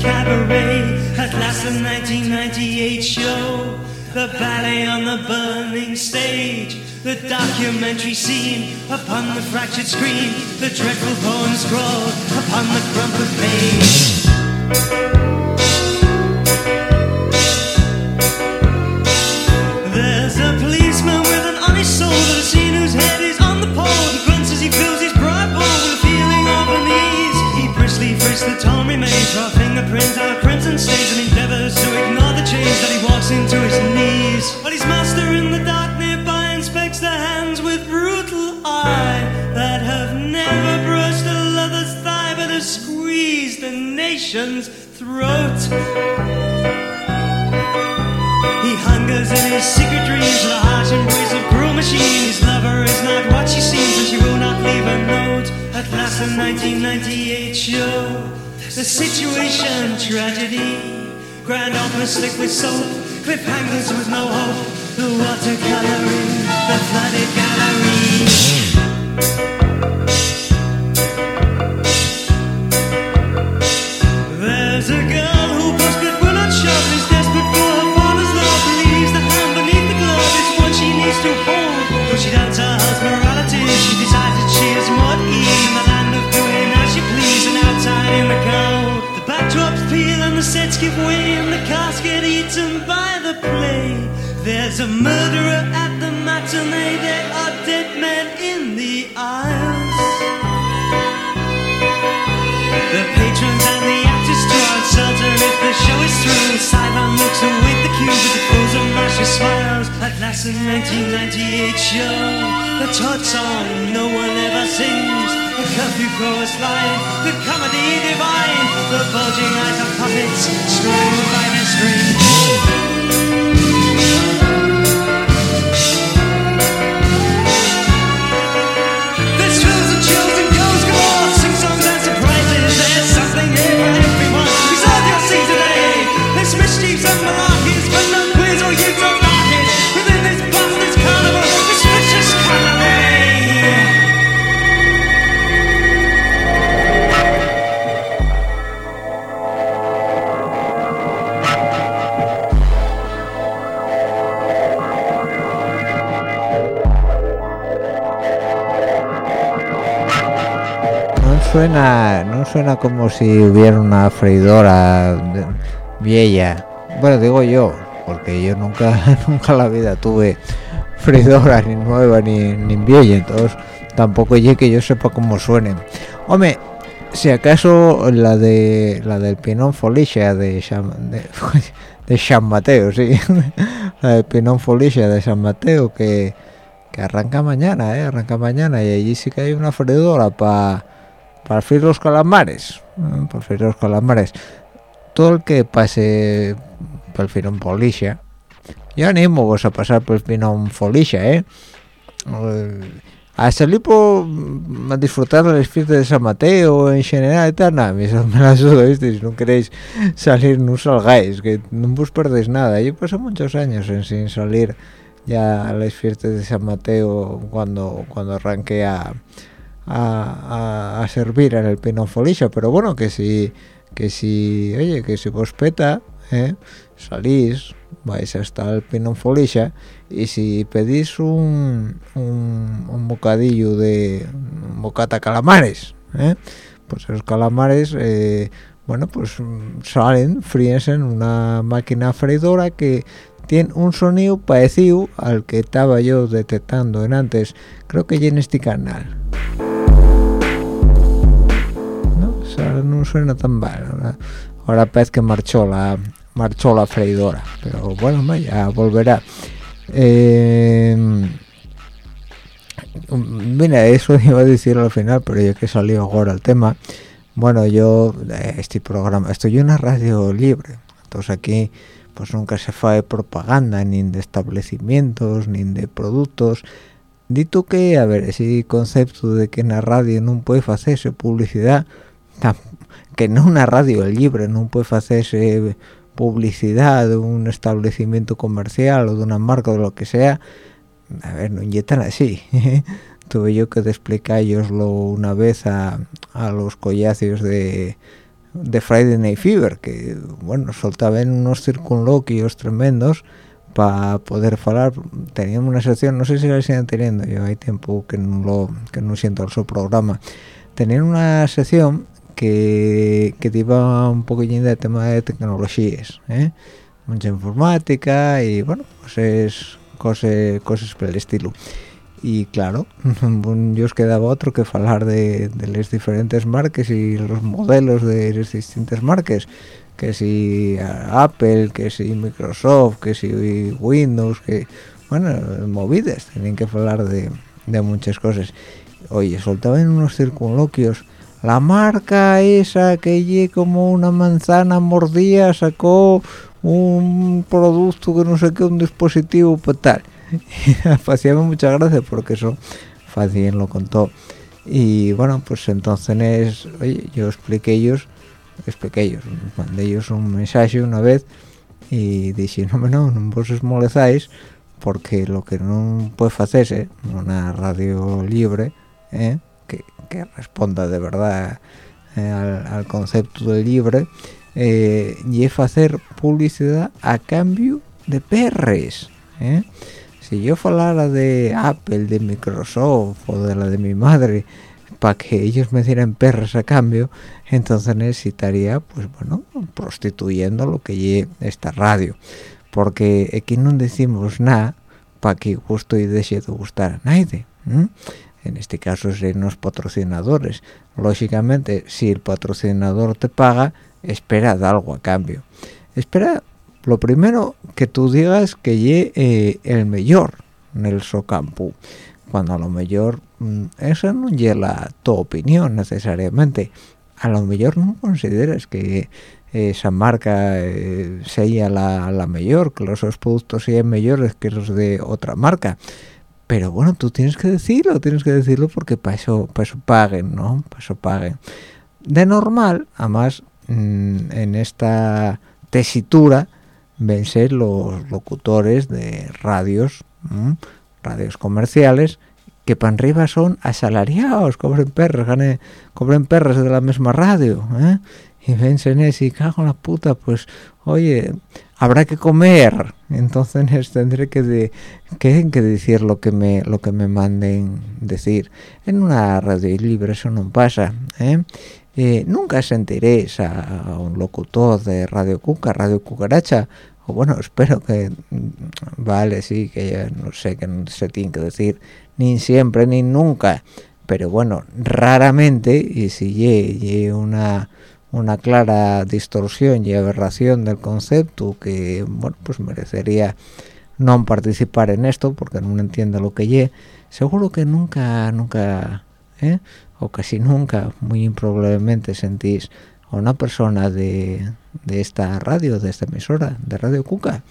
cabaret. At last, the 1998 show, the ballet on the burning stage, the documentary scene upon the fractured screen, the dreadful poem scrawled upon the crumpled page. There's a policeman with an honest soul that seen whose head is on the pole. He grunts as he fills his pride bowl with a feeling of unease. Briskly frisks the torn remains, raw fingerprints on a crimson stains, and endeavors to ignore the change that he walks into his knees. But his master in the dark nearby inspects the hands with brutal eye that have never brushed a lover's thigh, but have squeezed a nation's throat. He hungers in his secret dreams the harsh embrace of cruel machine. His lover is not what she seems, and she will not leave a note. At last, the 1998 show, the situation tragedy. Grand opera slick with soap, cliffhangers with no hope. The watercoloring, the flooded gallery. Sets give way and the cast get eaten by the play. There's a murderer at the matinee. There are dead men in the aisles. The patrons and the actors draw uncertain if the show is through. Sideline looks await the cue with the pose of Marcia smiles. At last, the 1998 show, the Todd song no one ever sings. The curfew chorus line, the comedy divine, the bulging eyes of puppets strung by their strings. There's thrills and suena, no suena como si hubiera una freidora vieja. Bueno, digo yo, porque yo nunca, nunca la vida tuve freidora ni nueva ni, ni vieja, entonces tampoco llegué que yo sepa cómo suenen. Hombre, si acaso la de la del Pinón Folicia de San, de, de San Mateo, sí, la del Pinón Folicia de San Mateo que, que arranca mañana, ¿eh? arranca mañana y allí sí que hay una freidora para para freír los calamares, ¿eh? para freír los calamares. Todo el que pase por el Pinón Folicia, yo animo vos a pasar por el Pinón Folicia, ¿eh? Eh, a salir por a disfrutar de las fiestas de San Mateo en general y tal, nada, me, la sudo, si no queréis salir no salgáis, que no os perdéis nada, yo pasé muchos años en, sin salir ya a las fiestas de San Mateo cuando, cuando arranqué a, a, servir en el Folicia, pero bueno, que si, que si, oye, que si vos peta, ¿eh? salís, vais hasta el Folicia y si pedís un, un, bocadillo de bocata calamares, ¿eh? pues los calamares, eh, bueno, pues mm, salen, fríense en una máquina freidora que tiene un sonido parecido al que estaba yo detectando en antes, creo que ya en este canal. Ahora no suena tan mal ahora, parece que marchó la marchó la freidora pero bueno ya volverá. Eh, mira eso iba a decir al final pero ya que salió ahora el tema bueno yo eh, este programa estoy en una radio libre entonces aquí pues nunca se fue propaganda ni de establecimientos ni de productos. Dito que a ver ese concepto de que en la radio no puede hacerse publicidad que no una radio libre no puede hacerse publicidad de un establecimiento comercial o de una marca o de lo que sea. A ver no inyectan así. Tuve yo que explicároslo una vez a, a los collacios de de Friday Night Fever que bueno soltaban unos circunloquios tremendos para poder hablar. Teníamos una sección no sé si la siguen teniendo yo hay tiempo que no lo que no siento el su programa. Tenían una sección que, que te iba un poquillín de tema de tecnologías ¿eh? mucha informática y bueno pues es cosas cosas por el estilo y claro yo os quedaba otro que hablar de, de las diferentes marcas y los modelos de las distintas marcas que si Apple, que si Microsoft, que si Windows, que bueno, movidas, tenían que hablar de, de muchas cosas. Oye, soltaban unos circunloquios. La marca esa que lle como una manzana mordida sacó un producto que no sé qué, un dispositivo pues tal. Hacía mucha gracia porque eso fácil lo contó. Y bueno, pues entonces, oye, yo expliqué ellos es pequeños mandé ellos un mensaje una vez y dije no no no vos molezáis porque lo que no puede hacerse una radio libre ¿eh? Que, que, responda de verdad eh, al, concepto de libre eh, y es hacer publicidad a cambio de perres ¿eh? si yo hablara de Apple, de Microsoft o de la de mi madre para que ellos me dieran perros a cambio, entonces necesitaría, pues bueno, prostituyendo lo que lleve esta radio. Porque aquí no decimos nada para que gusto y deje de gustar a nadie. En este caso serían los patrocinadores. Lógicamente, si el patrocinador te paga, espera algo a cambio. Espera, lo primero, que tú digas que lleve eh, el mejor en el Socampo cuando a lo mejor mm, eso no llega tu opinión necesariamente a lo mejor no consideras que esa marca eh, sea la, la mejor que los productos sean mejores que los de otra marca pero bueno tú tienes que decirlo tienes que decirlo porque para eso para eso paguen no para eso paguen. De normal además mm, en esta tesitura ven ser los locutores de radios radios comerciales que para arriba son asalariados, cobren perros, gane, cobren perros de la misma radio, ¿eh? y ven y cago en la puta, pues, oye, habrá que comer, entonces tendré que, de, que, decir lo que me manden decir. En una radio libre eso no pasa, ¿eh? Eh, nunca sentiréis a, un locutor de Radio Cuca, Radio Cucaracha, o bueno, espero que, vale, sí, que ya no sé, que se tiene que decir ni siempre ni nunca, pero bueno, raramente, y si hay una, una clara distorsión y aberración del concepto que, bueno, pues merecería no participar en esto porque no entiendo lo que lle, seguro que nunca, nunca, ¿eh? o casi nunca, muy improbablemente sentís a una persona de, de esta radio, de esta emisora, de Radio Cuca,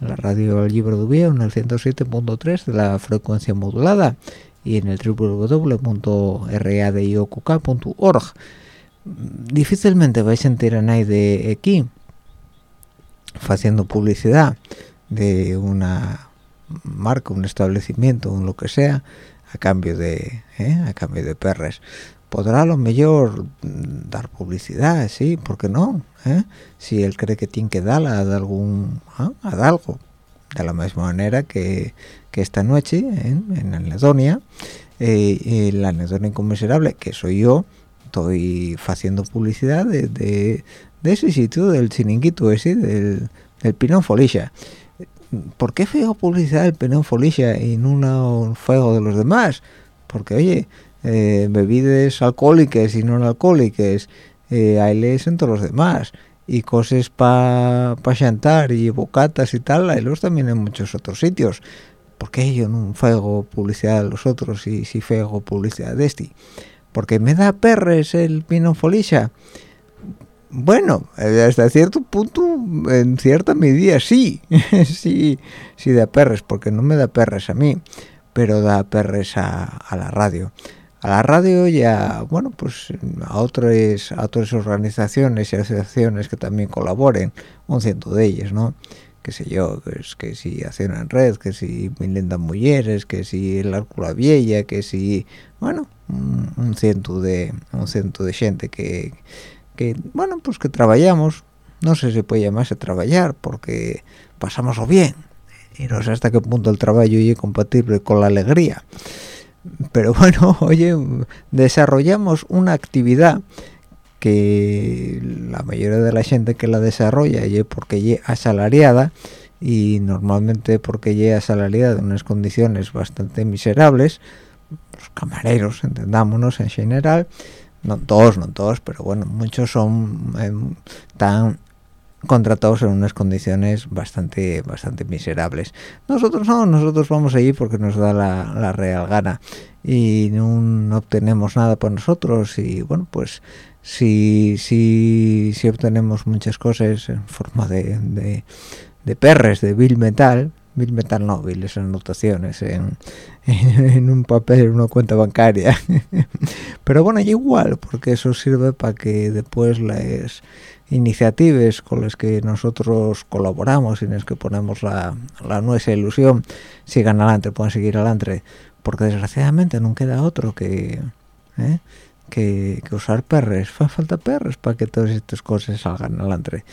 la radio El Libro de Ubiedo en el 107.3 de la frecuencia modulada y en el www.radiocuca.org. Difícilmente vais a sentir a nadie de aquí haciendo publicidad de una marca, un establecimiento, un lo que sea, a cambio de ¿eh? a cambio de perres podrá a lo mejor dar publicidad, sí, ¿por qué no? ¿Eh? Si él cree que tiene que darla a algún, ¿ah? a algo, de la misma manera que, que esta noche ¿eh? en Anedonia, eh, la Anedonia Inconmensurable, que soy yo, estoy haciendo publicidad de, de, ese sitio, del chiringuito ese, del, del Pinón Folicia. ¿Por qué feo publicidad del Pinón Folicia y no un fuego de los demás? Porque, oye, eh, bebidas alcohólicas y no alcohólicas, eh, hay leyes en todos los demás y cosas para pa chantar y bocatas y tal hay los también en muchos otros sitios porque yo no fego publicidad de los otros y si fego publicidad de este porque me da perres el pino folicha bueno, eh, hasta cierto punto, en cierta medida sí, sí, sí da perres, porque no me da perres a mí, pero da perres a, la radio. A la radio y a, bueno, pues a otras, a otras organizaciones y asociaciones que también colaboren, un ciento de ellas, ¿no? Qué sé yo, pues, que si Acción en Red, que si Milenda Mujeres, que si el Árcula Vieja, que si, bueno, un, ciento de un ciento de gente que que bueno pues que trabajamos. No sé si puede llamarse trabajar porque pasamoslo bien. Y no sé hasta qué punto el trabajo es compatible con la alegría. Pero bueno oye desarrollamos una actividad que la mayoría de la gente que la desarrolla es porque es asalariada y normalmente porque es asalariada en unas condiciones bastante miserables los camareros entendámonos en general no todos, no todos, pero bueno, muchos son tan contratados en unas condiciones bastante bastante miserables. Nosotros no, nosotros vamos allí porque nos da la, real gana y no, obtenemos nada por nosotros y bueno, pues si, si, si obtenemos muchas cosas en forma de, de, perres, de bill metal, mil metanóviles anotaciones en, en, un papel en una cuenta bancaria pero bueno igual porque eso sirve para que después las iniciativas con las que nosotros colaboramos y en las que ponemos la, la nuestra ilusión sigan adelante puedan seguir adelante porque desgraciadamente no queda otro que ¿eh? Que, usar perres fa falta perres para que todas estas cosas salgan adelante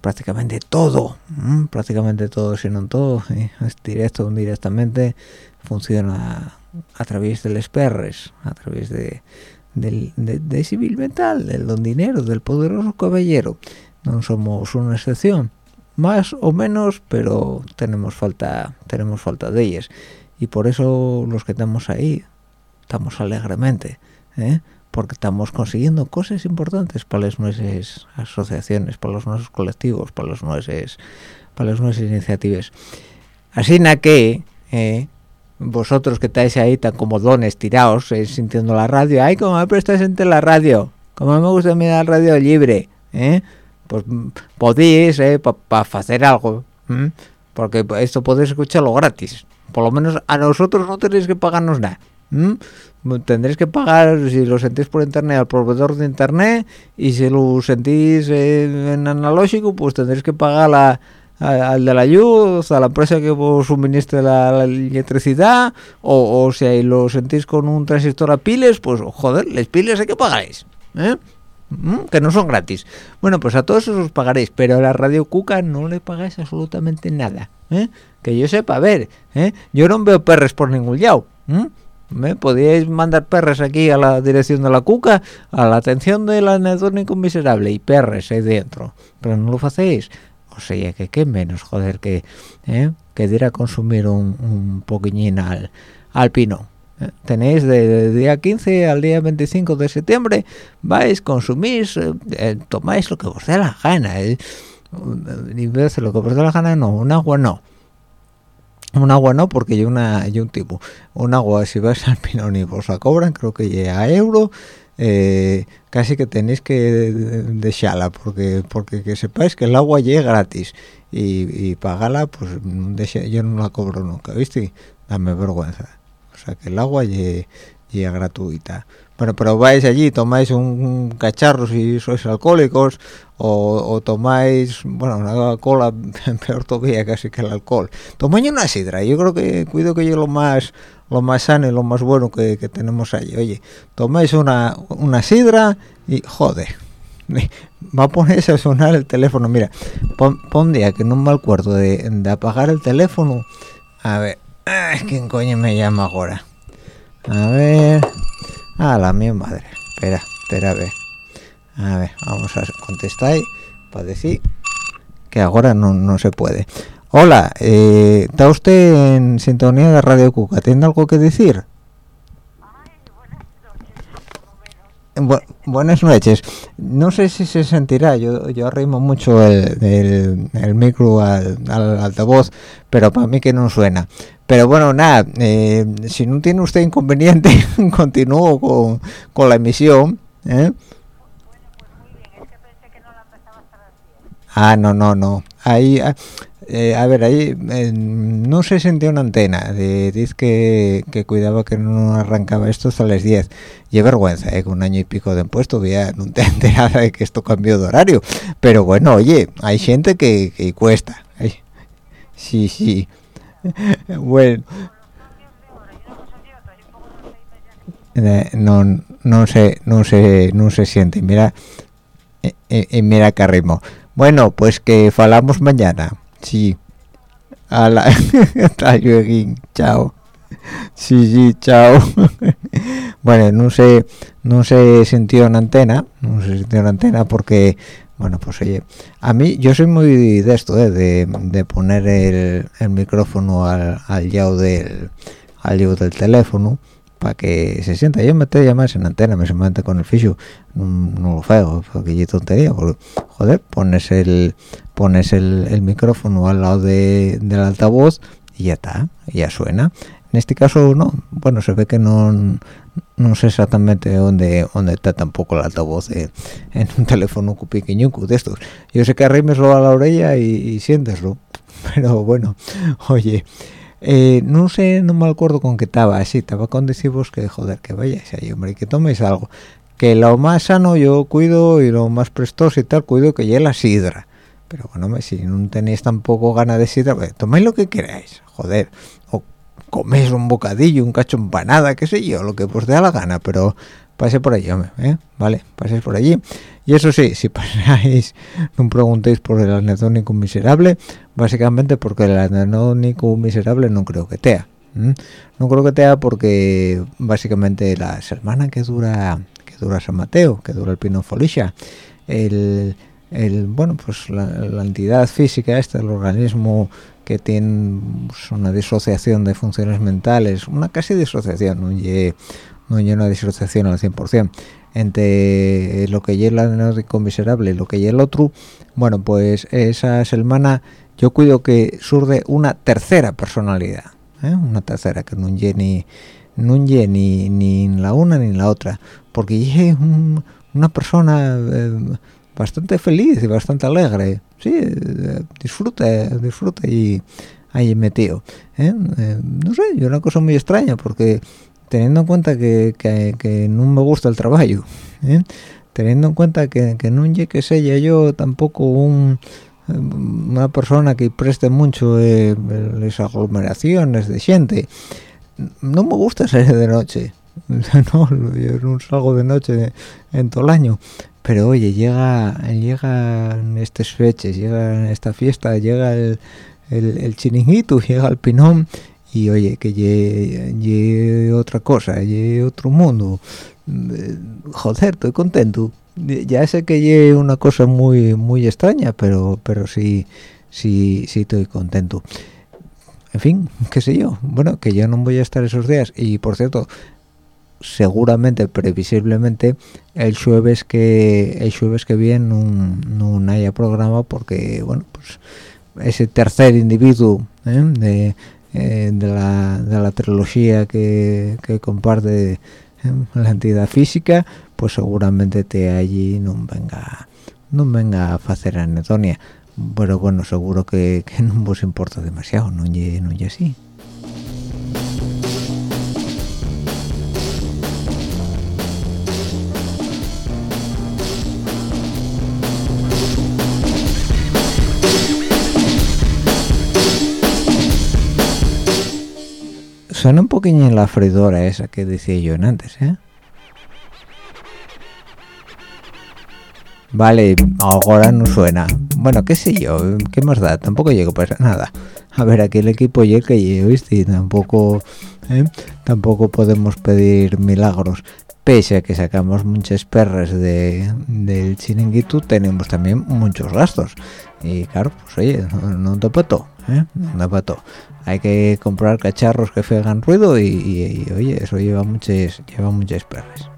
prácticamente todo, prácticamente todo, si no todo, es directo o indirectamente, funciona a través de los perres, a través de, del, de, civil mental, del don dinero, del poderoso caballero. No somos una excepción, más o menos, pero tenemos falta, tenemos falta de ellas. Y por eso los que estamos ahí, estamos alegremente, ¿eh? Porque estamos consiguiendo cosas importantes para las nuestras asociaciones, para los nuestros colectivos, para los nuestros, para las nuestras iniciativas. Así na que eh, vosotros que estáis ahí tan como dones tirados, eh, sintiendo la radio, ay, como me prestáis entre la radio, como me gusta mirar la radio libre, eh, pues podéis eh, para hacer algo, porque esto podéis escucharlo gratis. Por lo menos a nosotros no tenéis que pagarnos nada. Tendréis que pagar si lo sentís por internet al proveedor de internet y si lo sentís en analógico pues tendréis que pagar la, al de la luz, a la empresa que os suministre la, electricidad o, si lo sentís con un transistor a piles pues joder, las piles hay que pagáis ¿eh? que no son gratis bueno pues a todos os pagaréis pero a la radio cuca no le pagáis absolutamente nada ¿eh? que yo sepa a ver ¿eh? yo no veo perres por ningún lado ¿Me podíais mandar perres aquí a la dirección de la cuca, a la atención del anedónico miserable y perres ahí dentro, pero no lo hacéis. O sea, que qué menos, joder, que, ¿eh? que diera consumir un, un poquillín al, al pino. ¿eh? Tenéis de, día 15 al día 25 de septiembre, vais, consumís, eh, tomáis lo que os dé la gana. ¿eh? Y lo que os dé la gana, no, un agua no un agua no porque yo una yo un tipo un agua si vas al pinón y vos la cobran creo que llega a euro eh, casi que tenéis que dejarla porque porque que sepáis que el agua llega gratis y, y pagarla pues yo no la cobro nunca viste dame vergüenza. O sea que el agua llega gratuita bueno, pero vais allí, tomáis un, cacharro si sois alcohólicos, o, tomáis, bueno, una cola peor todavía casi que el alcohol. Tomáis una sidra, yo creo que cuido que yo lo más lo más sano y lo más bueno que, tenemos allí. Oye, tomáis una, una sidra y joder, va a ponerse a sonar el teléfono. Mira, pon, día que no me acuerdo de apagar el teléfono. A ver, ¿quién coño me llama ahora? A ver... Ah, la mi madre. Espera, espera, a ver. A ver, vamos a contestar para decir que ahora no, se puede. Hola, eh, ¿está usted en sintonía de Radio Cuca? ¿Tiene algo que decir? buenas noches. No sé si se sentirá, yo, yo arrimo mucho el, el, micro al, altavoz, pero para mí que no suena. Pero bueno, nada, eh, si no tiene usted inconveniente, continúo con, con la emisión. ¿eh? Ah, no, no, no. Ahí, ah, eh, a ver, ahí no se sentía una antena. dice que, que, cuidaba que no arrancaba esto hasta las 10. Y vergüenza, ¿eh? con un año y pico de impuesto ya no te enteras de que esto cambió de horario. Pero bueno, oye, hay gente que, que cuesta. sí, sí. bueno. Eh, no, no se, no se, no se siente. Mira, y, eh, mira que ritmo. Bueno, pues que falamos mañana. Sí. Ala. chao. Sí, sí, chao. bueno, no sé, no se sintió una antena, no se sintió una antena porque, bueno, pues oye, a mí, yo soy muy de esto, ¿eh? de, poner el, micrófono al, al del, al del teléfono para que se sienta. Yo me te llamas en antena me se mete con el ficho no, lo feo porque es tontería joder pones el pones el, micrófono al lado de, del altavoz y ya está ya suena. en este caso no bueno se ve que no no sé exactamente dónde dónde está tampoco el altavoz en un teléfono pequeño de estos yo sé que arrimeslo a la orella y, y siénteslo pero bueno oye eh, no sé, no me acuerdo con qué estaba, así, estaba con decimos que joder, que vayáis ahí, hombre, que toméis algo. Que lo más sano yo cuido y lo más prestoso y tal, cuido que ya la sidra. Pero bueno, si no tenéis tampoco ganas de sidra, pues, toméis lo que queráis, joder. Coméis un bocadillo, un cacho empanada, qué sé yo, lo que os dé la gana, pero pase por allí, ¿eh? Vale, paséis por allí. Y eso sí, si pasáis, no preguntéis por el anedónico miserable, básicamente porque el anedónico miserable no creo que tea. No creo que tea porque básicamente la semana que dura que dura San Mateo, que dura el Pino Folicia, el, el, bueno, pues la, entidad física esta, el organismo que tiene pues, una disociación de funciones mentales, una casi disociación, no no hay una disociación al 100%, entre lo que es el anódico miserable y lo que es el otro, bueno, pues esa semana yo cuido que surge una tercera personalidad, ¿eh? una tercera, que no llegue ni, no ni, ni la una ni la otra, porque es una persona eh, bastante feliz y bastante alegre, sí, eh, disfruta, disfruta y ahí metido. no sé, es una cosa muy extraña porque teniendo en cuenta que, que, no me gusta el trabajo, ¿eh? teniendo en cuenta que, que no que sea yo tampoco un, una persona que preste mucho eh, las aglomeraciones de gente, no me gusta salir de noche, no, yo no salgo de noche en todo el año, pero oye, llega llegan estas fechas, llega esta fiesta, llega el, el, chiringuito, llega el pinón y oye que ye, otra cosa ye otro mundo. Eh, joder estoy contento. Ya sé que ye una cosa muy muy extraña pero pero sí sí sí estoy contento. En fin qué sé yo. Bueno que ya no voy a estar esos días. Y por cierto seguramente previsiblemente el jueves que el jueves que viene no, haya programa porque bueno pues ese tercer individuo ¿eh? de eh, de, la, de, la, trilogía que, que comparte eh, la entidad física pues seguramente te allí no venga no venga a hacer anedonia pero bueno seguro que, no os importa demasiado no y así suena un poquillo en la freidora esa que decía yo antes, ¿eh? Vale, ahora no suena. Bueno, qué sé yo, qué más da, tampoco llego para nada. A ver, aquí el equipo y que yo, ¿viste? Tampoco, ¿eh? tampoco podemos pedir milagros. Pese a que sacamos muchas perras de, del chiringuito, tenemos también muchos gastos. Y claro, pues oye, no, te pato, ¿eh? Hay que comprar cacharros que hagan ruido y, oye, eso lleva muchas, lleva muchas perras.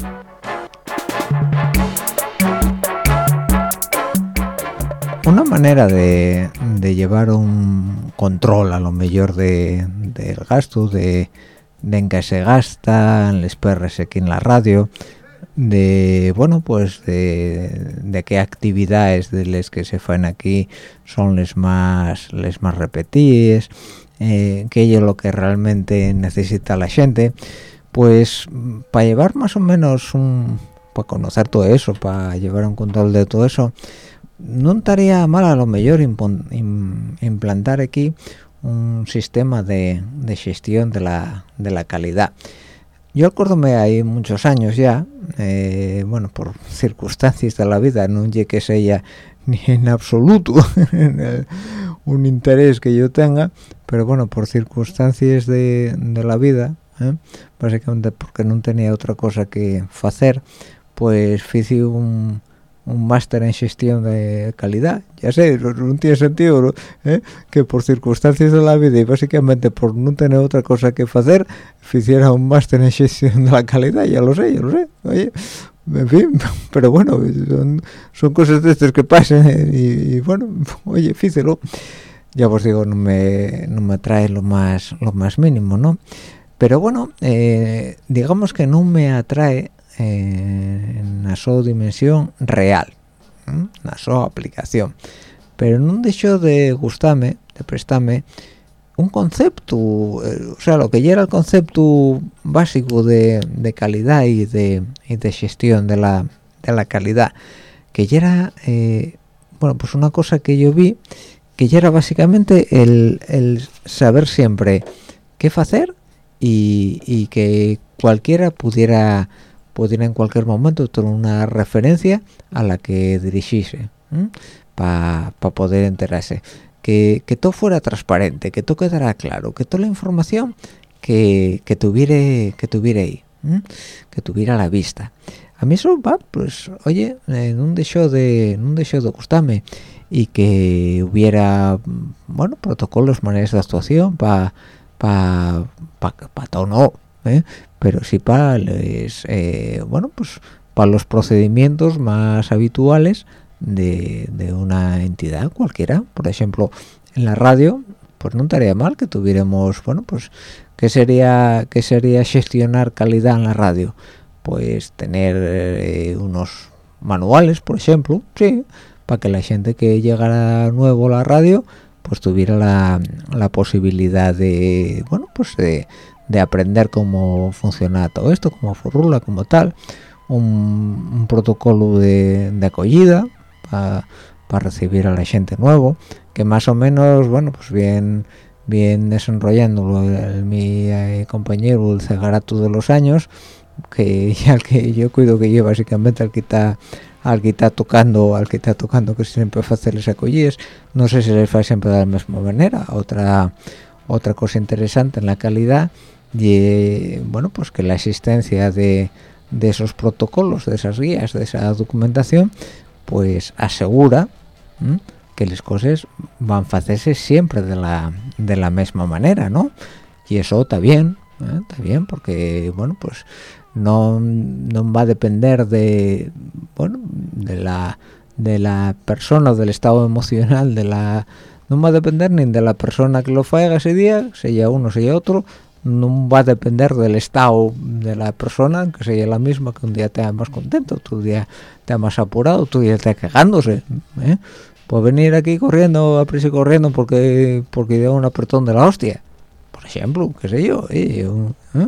Una manera de, de, llevar un control a lo mejor del de, de gasto, de, en que se gasta, en las perras aquí en la radio, de bueno pues de, qué actividades de las que se fan aquí son las más les más repetidas eh, que es lo que realmente necesita la gente pues para llevar más o menos un para conocer todo eso para llevar un control de todo eso no estaría mal a lo mejor implantar aquí un sistema de, gestión de la, de la calidad yo acuérdome hay muchos años ya eh, bueno por circunstancias de la vida no que ella ni en absoluto un interés que yo tenga pero bueno por circunstancias de, de la vida ¿eh? básicamente porque no tenía otra cosa que hacer pues hice un, un máster en gestión de calidad ya sé, no, tiene sentido ¿eh? que por circunstancias de la vida y básicamente por no tener otra cosa que hacer hiciera un máster en gestión de la calidad ya lo sé, ya lo sé oye, en fin, pero bueno son, cosas de estas que pasan ¿eh? y, bueno, oye, fícelo ya os digo, no me, no me atrae lo más, lo más mínimo, ¿no? Pero bueno, eh, digamos que no me atrae en la su dimensión real, la su aplicación. Pero no dejó de gustarme, de prestarme un concepto, eh, o sea, lo que ya era el concepto básico de, calidad y de, gestión de la, de la calidad, que ya era, eh, bueno, pues una cosa que yo vi, que ya era básicamente el, saber siempre qué hacer y que cualquiera pudiera pudiera en cualquier momento tener una referencia a la que dirigirse para poder enterarse. Que, todo fuera transparente que todo quedara claro que toda la información que, tuviera que tuviera ahí que tuviera a la vista. A mí eso va pues oye en un deseo de en un deseo de gustarme y que hubiera bueno protocolos maneras de actuación para para pa, todo no ¿eh? pero sí para eh, bueno pues para los procedimientos más habituales de, una entidad cualquiera por ejemplo en la radio pues no estaría mal que tuviéramos bueno pues qué sería qué sería gestionar calidad en la radio pues tener eh, unos manuales por ejemplo sí para que la gente que llegara nuevo a la radio pues tuviera la, la posibilidad de bueno pues de, de aprender cómo funciona todo esto, cómo formula, como tal, un, protocolo de, acogida para recibir a la gente nuevo, que más o menos, bueno, pues bien bien desenrollándolo el, mi eh, compañero el Cegarato de los años, que al que yo cuido que yo básicamente al que está al que está tocando al que está tocando que siempre hacerles acogidas no sé si les fa siempre de la misma manera otra otra cosa interesante en la calidad y bueno pues que la existencia de, esos protocolos de esas guías de esa documentación pues asegura que las cosas van a hacerse siempre de la de la misma manera no y eso está bien ¿eh? está bien porque bueno pues no, no va a depender de bueno de la de la persona del estado emocional de la no va a depender ni de la persona que lo haga ese día sea uno sea otro no va a depender del estado de la persona, que sea la misma, que un día te más contento, otro día te más apurado, otro día te quejándose. ¿eh? Puede venir aquí corriendo, a prisa corriendo porque porque dio un apretón de la hostia. Por ejemplo, qué sé yo, ¿eh? ¿eh?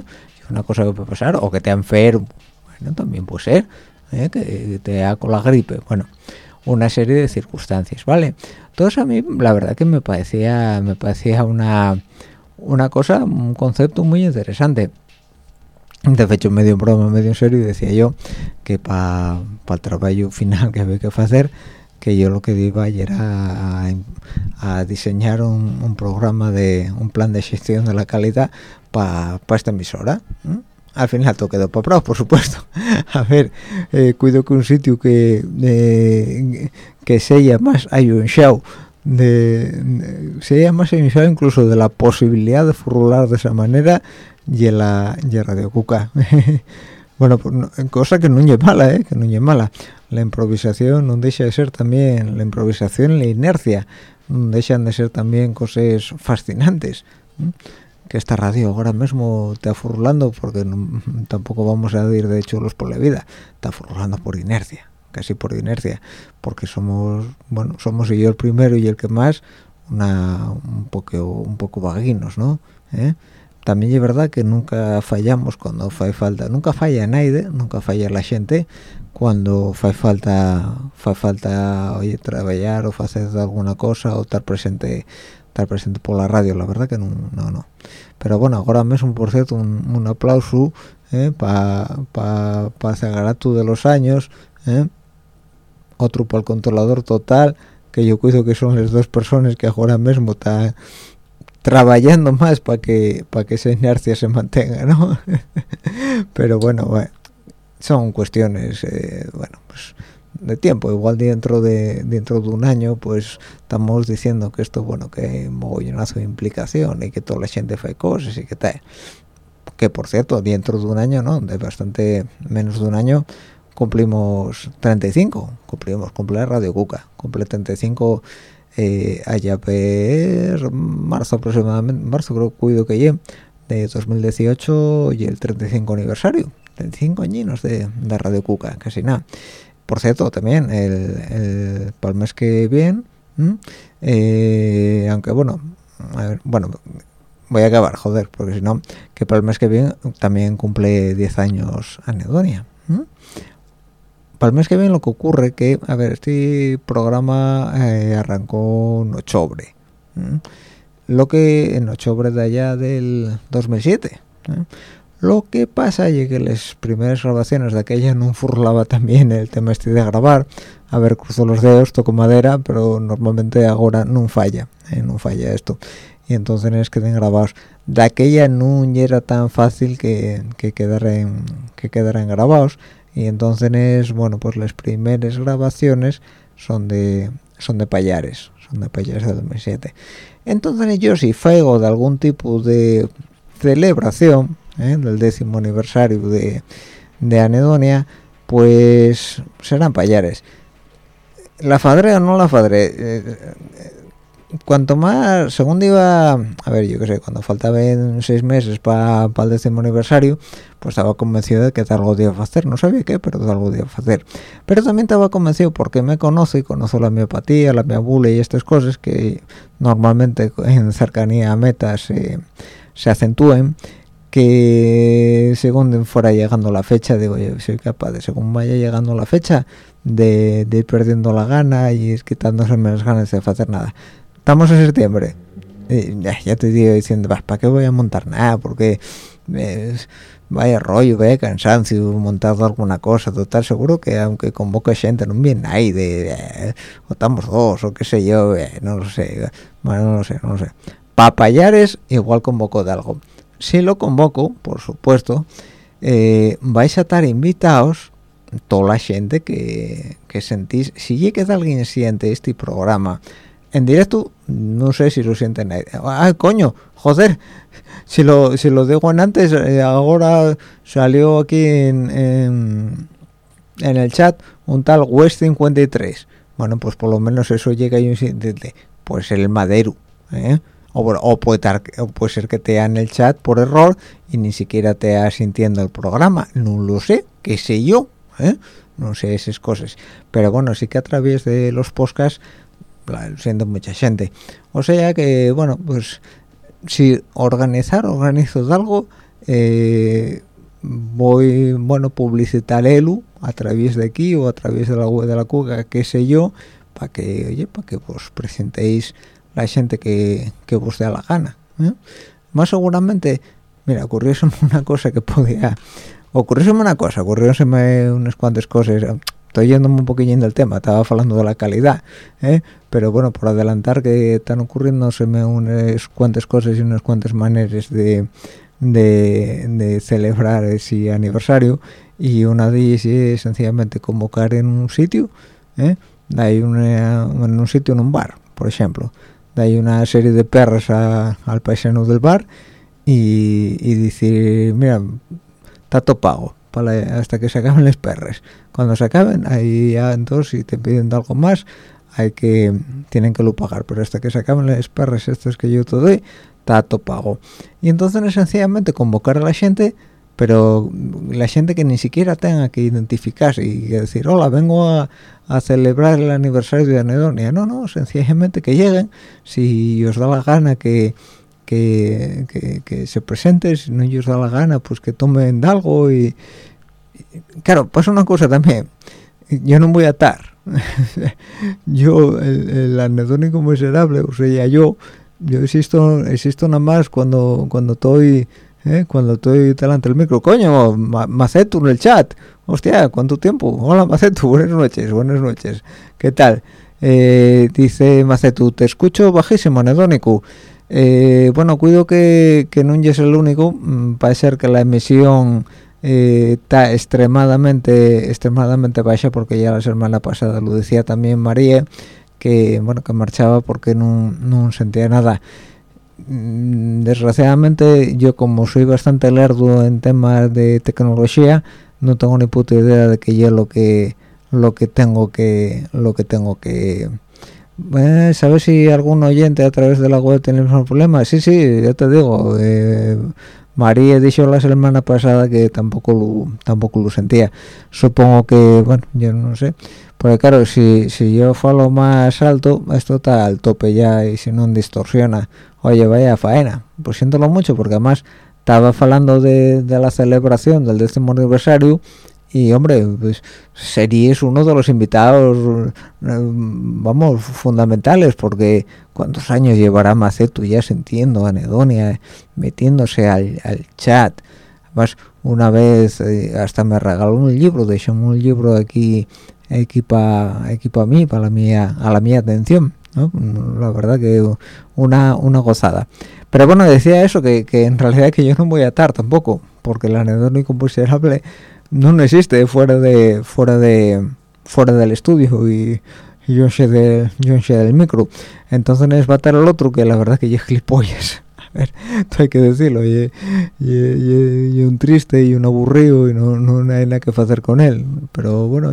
una cosa que puede pasar, o que te enfermo, bueno, también puede ser, ¿eh? que te ha con la gripe, bueno, una serie de circunstancias, ¿vale? Eso a mí, la verdad que me parecía, me parecía una una cosa, un concepto muy interesante. De hecho, medio en broma, medio en serio, y decía yo que para el trabajo final que había que hacer, que yo lo que iba era a, diseñar un, programa de un plan de gestión de la calidad para esta emisora. Al final todo quedó para por supuesto. A ver, eh, cuido que un sitio que eh, que sea más hay un show de, sería más iniciado incluso de la posibilidad de formular de esa manera y la, y Radio Cuca. bueno, pues cosa que no es mala, ¿eh? que no es mala. la improvisación no deja de ser también la improvisación la inercia no dejan de ser también cosas fascinantes que esta radio ahora mismo está furlando porque tampoco vamos a ir de hecho los por la vida está furlando por inercia casi por inercia porque somos bueno somos yo el primero y el que más una un poco un poco vaguinos no ¿Eh? también es verdad que nunca fallamos cuando hace falta nunca falla nadie nunca falla la gente cuando hace falta fa falta oye trabajar o hacer alguna cosa o estar presente estar presente por la radio la verdad que no no, no. pero bueno ahora mismo por cierto un, aplauso ¿eh? para pa, pa Zagaratu de los años ¿eh? Otro para el controlador total que yo cuido que son las dos personas que ahora mismo están trabajando más para que para que esa inercia se mantenga no pero bueno, bueno son cuestiones eh, bueno pues de tiempo. Igual dentro de dentro de un año pues estamos diciendo que esto bueno que hay mogollonazo de implicación y que toda la gente hace cosas y que tal. Que por cierto dentro de un año no de bastante menos de un año cumplimos 35 cumplimos cumple Radio Cuca cumple 35 eh, allá por marzo aproximadamente marzo creo cuido que llegue de 2018 y el 35 aniversario 35 añinos de, Radio Cuca casi nada por cierto, también el, el mes que viene, eh, aunque bueno, bueno, voy a acabar, joder, porque si no, que para el mes que viene también cumple 10 años Anedonia. Para el mes que viene lo que ocurre que, a ver, este programa eh, arrancó en octubre. Lo que en octubre de allá del 2007. Lo que pasa es que las primeras grabaciones de aquella no furlaba también el tema este de grabar. A ver, cruzo los dedos, toco madera, pero normalmente ahora no falla, eh, no falla esto. Y entonces queden grabados. De aquella no era tan fácil que, que que quedaran grabados. Y entonces, bueno, pues las primeras grabaciones son de son de Payares, son de Payares de 2007. Entonces yo si fuego de algún tipo de celebración, ¿eh? del décimo aniversario de, de Anedonia, pues serán payares. La fadre o no la fadre, eh, eh, cuanto más, según iba, a ver, yo qué sé, cuando faltaban seis meses para el décimo aniversario, pues estaba convencido de que algo día hacer, no sabía qué, pero algo día hacer. Pero también estaba convencido porque me conozco y conozco la miopatía, la miabule y estas cosas que normalmente en cercanía a metas se acentúen que según fuera llegando la fecha digo yo soy capaz de según vaya llegando la fecha de, ir perdiendo la gana y es quitándose las ganas de hacer nada estamos en septiembre. Ya, te digo diciendo ¿para qué voy a montar nada? porque vaya rollo vaya cansancio montado alguna cosa. Total seguro que aunque convoque gente no viene nadie de, o estamos dos o qué sé yo no lo sé bueno no lo sé no lo sé. Papayares igual convoco de algo. Si lo convoco, por supuesto, eh, vais a estar invitados toda la gente que, sentís, si llega que alguien siente este programa en directo, no sé si lo sienten nadie. ¡Ay, coño! ¡Joder! Si lo, si lo digo en antes, eh, ahora salió aquí en, en, el chat un tal West53. Bueno, pues por lo menos eso llega y un pues el madero, ¿eh? o, puede, puede, ser que te en el chat por error y ni siquiera te ha sintiendo el programa no lo sé qué sé yo ¿eh? no sé esas cosas pero bueno sí que a través de los podcasts siento mucha gente o sea que bueno pues si organizar organizo algo eh, voy bueno publicitar ELU a través de aquí o a través de la web de la cuca qué sé yo para que oye para que os presentéis la gente que, que os dé la gana ¿eh? más seguramente mira ocurrióseme una cosa que podía ocurrióseme una cosa ocurrióseme unas cuantas cosas estoy yéndome un poquillín del tema estaba hablando de la calidad ¿eh? pero bueno por adelantar que están ocurriéndoseme unas cuantas cosas y unas cuantas maneras de de, celebrar ese aniversario y una de ellas es sencillamente convocar en un sitio ¿eh? hay una, en un sitio en un bar por ejemplo hay una serie de perros al paisano del bar y, decir mira está topado para hasta que se acaben los perres. Cuando se acaben ahí ya entonces si te piden algo más hay que tienen que lo pagar. Pero hasta que se acaben los perres estos que yo te doy todo pago. Y entonces sencillamente convocar a la gente pero la gente que ni siquiera tenga que identificarse y decir hola vengo a, a celebrar el aniversario de Anedonia no no sencillamente que lleguen. Si os da la gana que que, se presenten, si no ellos da la gana, pues que tomen algo y, claro, pasa una cosa también, yo no voy a atar, yo, el, anedónico miserable, o sea, yo, yo existo, existo nada más cuando, cuando estoy, ¿eh? cuando estoy delante del micro, coño, Macetu en el chat, hostia, ¿cuánto tiempo? Hola Macetu, buenas noches, buenas noches, ¿qué tal? Eh, dice Macetu, te escucho bajísimo, anedónico, eh, bueno, cuido que, que no es el único, mm, parece ser que la emisión eh, está extremadamente extremadamente baja porque ya la semana pasada lo decía también María que bueno que marchaba porque no, no sentía nada. Mm, desgraciadamente yo como soy bastante lerdo en temas de tecnología no tengo ni puta idea de que yo lo que lo que tengo que lo que tengo que eh, ¿Sabes si algún oyente a través de la web tiene el mismo problema? Sí, sí, ya te digo. Eh, María dijo la semana pasada que tampoco lo, tampoco lo sentía. Supongo que, bueno, yo no sé. Porque claro, si, si yo falo más alto, esto está al tope ya y si no distorsiona. Oye, vaya faena. Pues siéntolo mucho porque además estaba hablando de, de la celebración del décimo aniversario y hombre pues serías uno de los invitados vamos fundamentales porque cuántos años llevará Macetu ya sintiendo anedonia metiéndose al, chat. Además una vez eh, hasta me regaló un libro hecho un libro aquí equipa equipa a mí para la mía a la mía atención la verdad que una una gozada. Pero bueno decía eso que, que en realidad que yo no voy a atar tampoco porque el anedónico considerable no existe fuera de fuera de fuera del estudio y, yo sé de yo sé del micro. Entonces va a estar el otro que la verdad que yo gilipollas. a ver hay que decirlo y, y, un triste y un aburrido y no, no hay nada que hacer con él. Pero bueno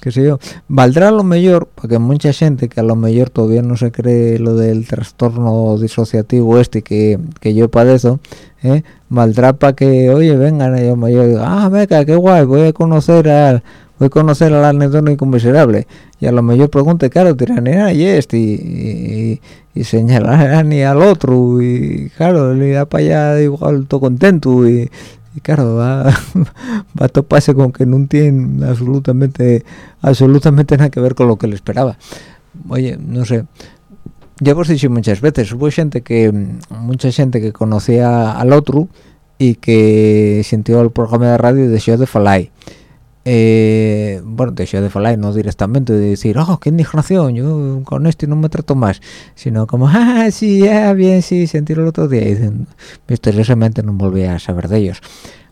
qué sé yo. Valdrá lo mejor porque mucha gente que a lo mejor todavía no se cree lo del trastorno disociativo este que, que yo padezco ¿eh? valdrá para que oye vengan ellos yo ah venga qué guay voy a conocer al voy a conocer al anedónico miserable y a lo mejor pregunte claro tiranera y este y, y, señalar ni al otro y claro le da para allá igual todo contento y, y claro va, va a toparse con que no tiene absolutamente absolutamente nada que ver con lo que le esperaba. Oye no sé ya hemos dicho muchas veces hubo gente que mucha gente que conocía al otro y que sintió el programa de radio y deseó de falar eh, bueno deseó de falar no directamente de decir oh qué indignación yo con esto no me trato más sino como ah sí ya bien sí sentir el otro día y misteriosamente no volví a saber de ellos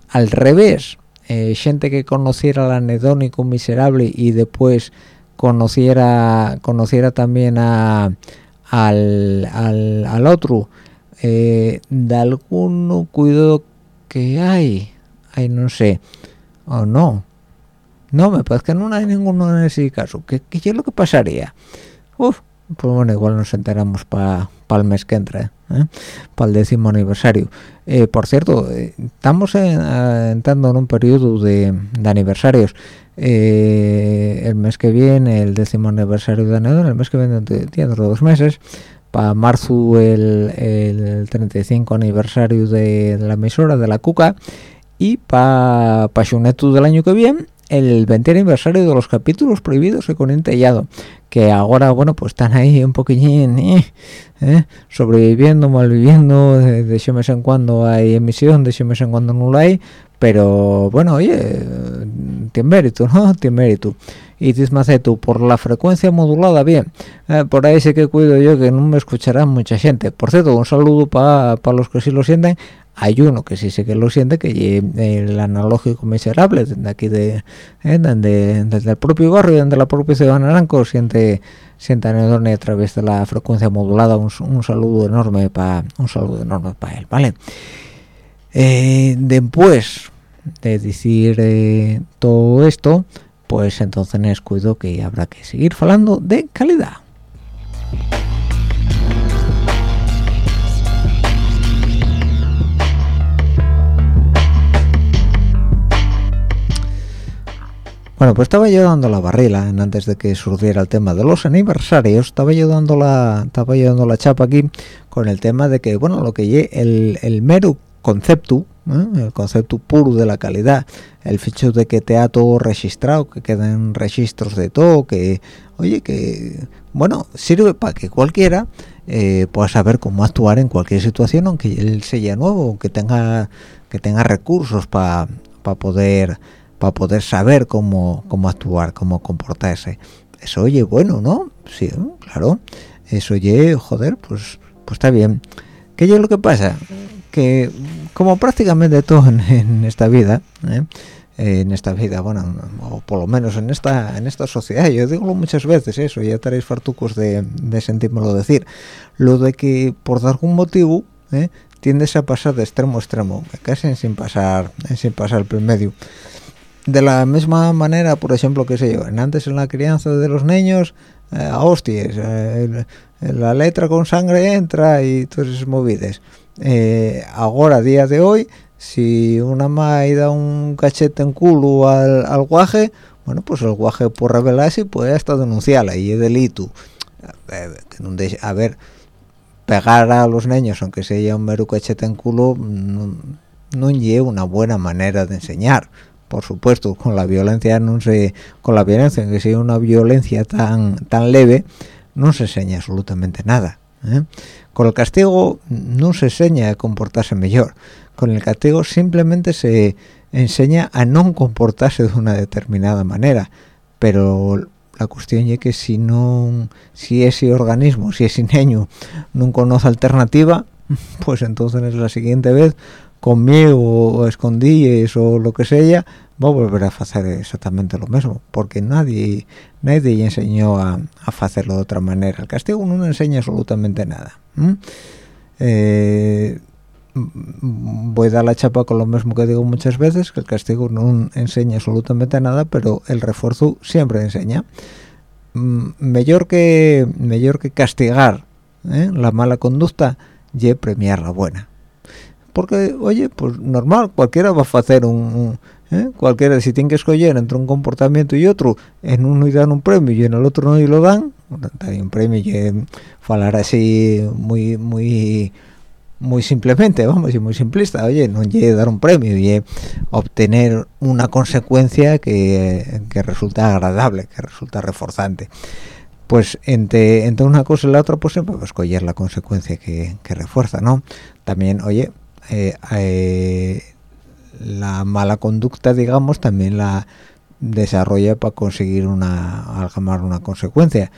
al revés eh, gente que conociera al anedónico miserable y después conociera conociera también a al, al, al otro eh, de algún cuidado que hay hay no sé o no no me parece que no hay ninguno en ese caso ¿qué, qué es lo que pasaría? Uf, pues bueno igual nos enteramos para el mes que entra ¿eh? para el décimo aniversario eh, por cierto estamos entrando en un periodo de, de aniversarios eh, el mes que viene el décimo aniversario de Anedón, el mes que viene dentro de dos meses, para marzo el, el 35 aniversario de, la emisora de la Cuca y para pa del año que viene el 20 aniversario de los capítulos prohibidos y con entellado que ahora bueno pues están ahí un poquillín eh, eh, sobreviviendo malviviendo de, de mes en cuando hay emisión de mes en cuando no la hay pero bueno oye tiene mérito no tiene mérito. Y tú por la frecuencia modulada bien. Eh, por ahí sí que cuido yo que no me escuchará mucha gente. Por cierto un saludo para los que sí lo sienten hay uno que sí sé que lo siente que el analógico miserable desde aquí de eh, desde el propio barrio desde la propia ciudad de Naranco siente siente a través de la frecuencia modulada. Un, un saludo enorme para un saludo enorme para él vale eh, después de decir eh, todo esto pues entonces cuido que habrá que seguir hablando de calidad Bueno, pues estaba yo dando la barrila antes de que surgiera el tema de los aniversarios, estaba yo dando la, estaba yo dando la chapa aquí con el tema de que, bueno, lo que el, el mero concepto, ¿eh? el concepto puro de la calidad, el hecho de que te ha todo registrado, que queden registros de todo, que, oye, que, bueno, sirve para que cualquiera eh, pueda saber cómo actuar en cualquier situación, aunque él sea nuevo, que tenga, que tenga recursos para poder para poder saber cómo, cómo actuar, cómo comportarse. Eso oye bueno, ¿no? Sí, claro. Eso oye, joder, pues, pues está bien. ¿Qué es lo que pasa? Que como prácticamente todo en, esta vida, ¿eh? en esta vida, bueno, o por lo menos en esta en esta sociedad, yo digo muchas veces eso, ya estaréis fartucos de, de sentírmelo decir, lo de que por algún motivo ¿eh? tiendes a pasar de extremo a extremo, casi sin pasar, sin pasar por medio de la misma manera, por ejemplo, que sé yo, antes en la crianza de los niños, eh, a hostias, eh, la letra con sangre entra y todas esas movidas. Eh, ahora, día de hoy, si una madre da un cachete en culo al, guaje, bueno, pues el guaje por revelarse puede hasta denunciarla y es delito. A ver, pegar a los niños, aunque sea un mero cachete en culo, no, no lleva una buena manera de enseñar por supuesto con la violencia no se con la violencia que sea una violencia tan tan leve no se enseña absolutamente nada ¿eh? con el castigo no se enseña a comportarse mejor con el castigo simplemente se enseña a no comportarse de una determinada manera pero la cuestión es que si no si ese organismo si ese niño no conoce alternativa pues entonces la siguiente vez conmigo o escondíes o lo que sea va a volver a hacer exactamente lo mismo porque nadie nadie enseñó a, a hacerlo de otra manera. El castigo no enseña absolutamente nada eh, voy a dar la chapa con lo mismo que digo muchas veces que el castigo no enseña absolutamente nada pero el refuerzo siempre enseña. Mejor que mejor que castigar ¿eh? la mala conducta y premiar la buena porque oye pues normal cualquiera va a hacer un, ¿eh? cualquiera si tiene que escoger entre un comportamiento y otro en uno y dan un premio y en el otro no y lo dan hay un premio y hablar así muy muy muy simplemente vamos y muy simplista oye no llegue dar un premio y obtener una consecuencia que, que resulta agradable que resulta reforzante pues entre, entre una cosa y la otra pues siempre va a escoger la consecuencia que, que refuerza no también oye eh, eh, la mala conducta, digamos, también la desarrolla para conseguir una, algamar una consecuencia.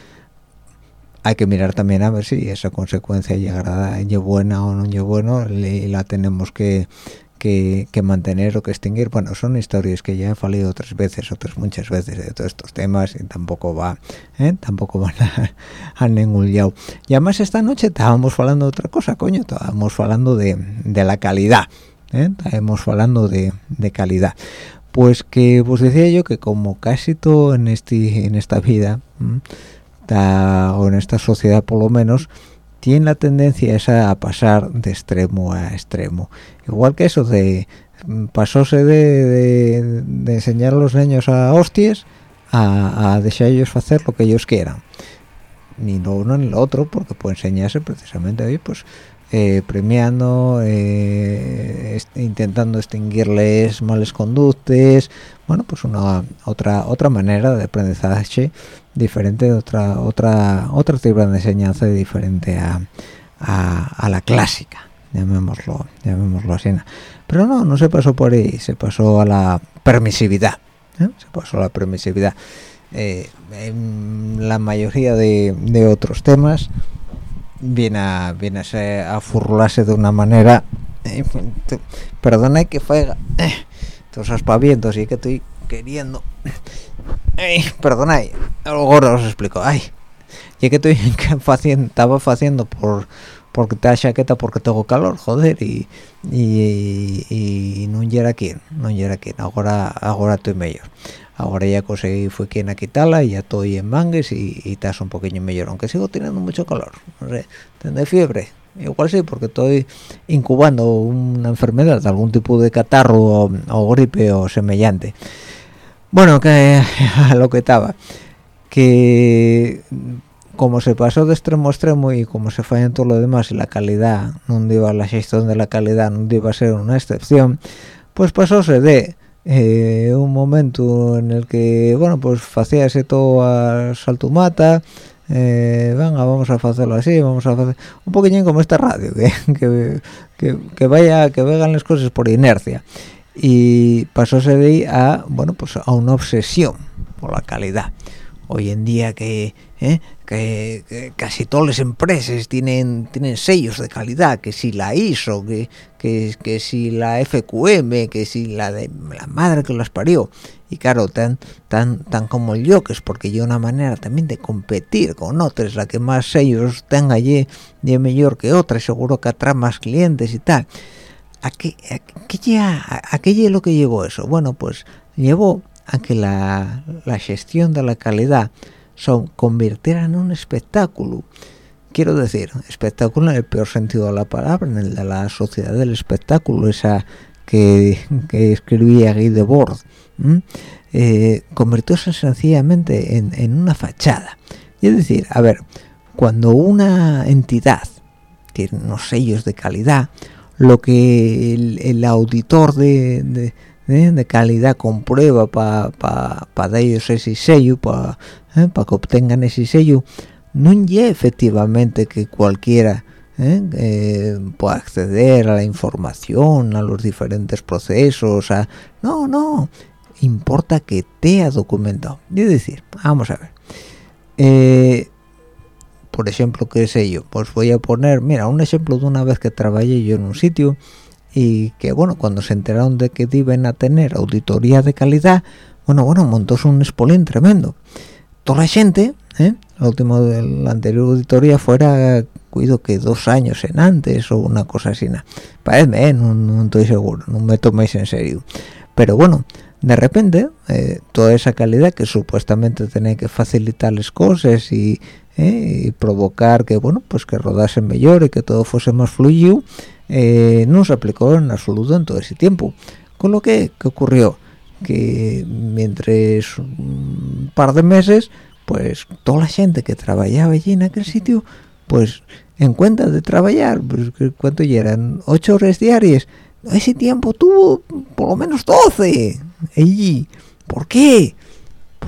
Hay que mirar también a ver si esa consecuencia llegará, es buena o no es bueno, y la tenemos que, que, mantener o que extinguir. Bueno, son historias que ya he falido otras veces, otras muchas veces de todos estos temas y tampoco va, ¿eh? tampoco van a, a, ningún lado. Y además esta noche estábamos hablando de otra cosa, coño, estábamos hablando de, de la calidad, ¿eh? estábamos hablando de, de calidad. Pues que vos decía yo que como casi todo en, este, en esta vida, o en esta sociedad por lo menos, tiene la tendencia esa a pasar de extremo a extremo. Igual que eso de mm, pasóse de, enseñar a los niños a hostias a, a dejar ellos hacer lo que ellos quieran. Ni lo uno ni lo otro, porque puede enseñarse precisamente hoy, pues eh, premiando, eh, intentando extinguirles males conductes, bueno, pues una otra otra manera de aprendizaje diferente, otra otra otra tipo de enseñanza diferente a, a, la clásica, llamémoslo, llamémoslo así. Pero no, no se pasó por ahí, se pasó a la permisividad, ¿eh? se pasó a la permisividad. en la mayoría de, de otros temas viene a viene a, a furlarse de una manera eh, perdona que faiga eh, estos aspavientos y que estoy queriendo eh, perdona ahora os explico ay ya que estoy haciendo estaba haciendo por porque te da chaqueta porque tengo calor joder y y, y, no llega quien no llega quien ahora ahora estoy mejor ahora ya conseguí fue quien a quitarla y ya estoy en mangues y, estás un poquillo mejor aunque sigo teniendo mucho calor. No sé tendré fiebre. Igual sí porque estoy incubando una enfermedad algún tipo de catarro o, gripe o semejante. Bueno que a lo que estaba que como se pasó de extremo a extremo y como se falla en todo lo demás y la calidad no iba la gestión de la calidad no iba a ser una excepción pues pasóse de eh, un momento en el que bueno pues ese todo a saltumata eh, venga vamos a hacerlo así vamos a hacer un poquillo como esta radio que, que, que, vaya que vengan las cosas por inercia. Y pasóse de ahí a bueno pues a una obsesión por la calidad hoy en día que, ¿eh? que, casi todas las empresas tienen sellos de calidad que si la ISO que, que, si la FQM que si la de la madre que las parió y claro tan tan como el yo que es porque yo una manera también de competir con otras la que más sellos tenga de mejor que otra seguro que atrae más clientes y tal ¿A qué, a, qué, lo que llegó eso? Bueno, pues llevó a que la, gestión de la calidad son convirtiera en un espectáculo. Quiero decir espectáculo en el peor sentido de la palabra en el de la sociedad del espectáculo esa que, escribía Guy Debord eh, convirtióse sencillamente en, una fachada. Es decir a ver cuando una entidad tiene unos sellos de calidad lo que el, auditor de ¿eh? de calidad comprueba para pa, pa ellos ese sello para ¿eh? que obtengan ese sello no es efectivamente que cualquiera ¿eh? pueda acceder a la información a los diferentes procesos a, no no importa que te ha documentado es decir vamos a ver por ejemplo qué sé yo pues voy a poner mira un ejemplo de una vez que trabajé yo en un sitio y que bueno cuando se enteraron de que iban a tener auditoría de calidad bueno bueno montó un espolín tremendo toda la gente ¿eh? la última de la anterior auditoría fuera cuido que dos años en antes o una cosa así parece ¿eh? no, estoy seguro no me toméis en serio pero bueno de repente eh, toda esa calidad que supuestamente tenía que facilitar las cosas y, ¿eh? y provocar que bueno pues que rodasen mejor y que todo fuese más fluido eh, no se aplicó en absoluto en todo ese tiempo. Con lo que, ¿qué ocurrió? Que mientras un par de meses, pues toda la gente que trabajaba allí en aquel sitio, pues en cuenta de trabajar, pues ¿cuánto ya eran? ¿Ocho horas diarias? Ese tiempo tuvo por lo menos doce allí. ¿Por qué?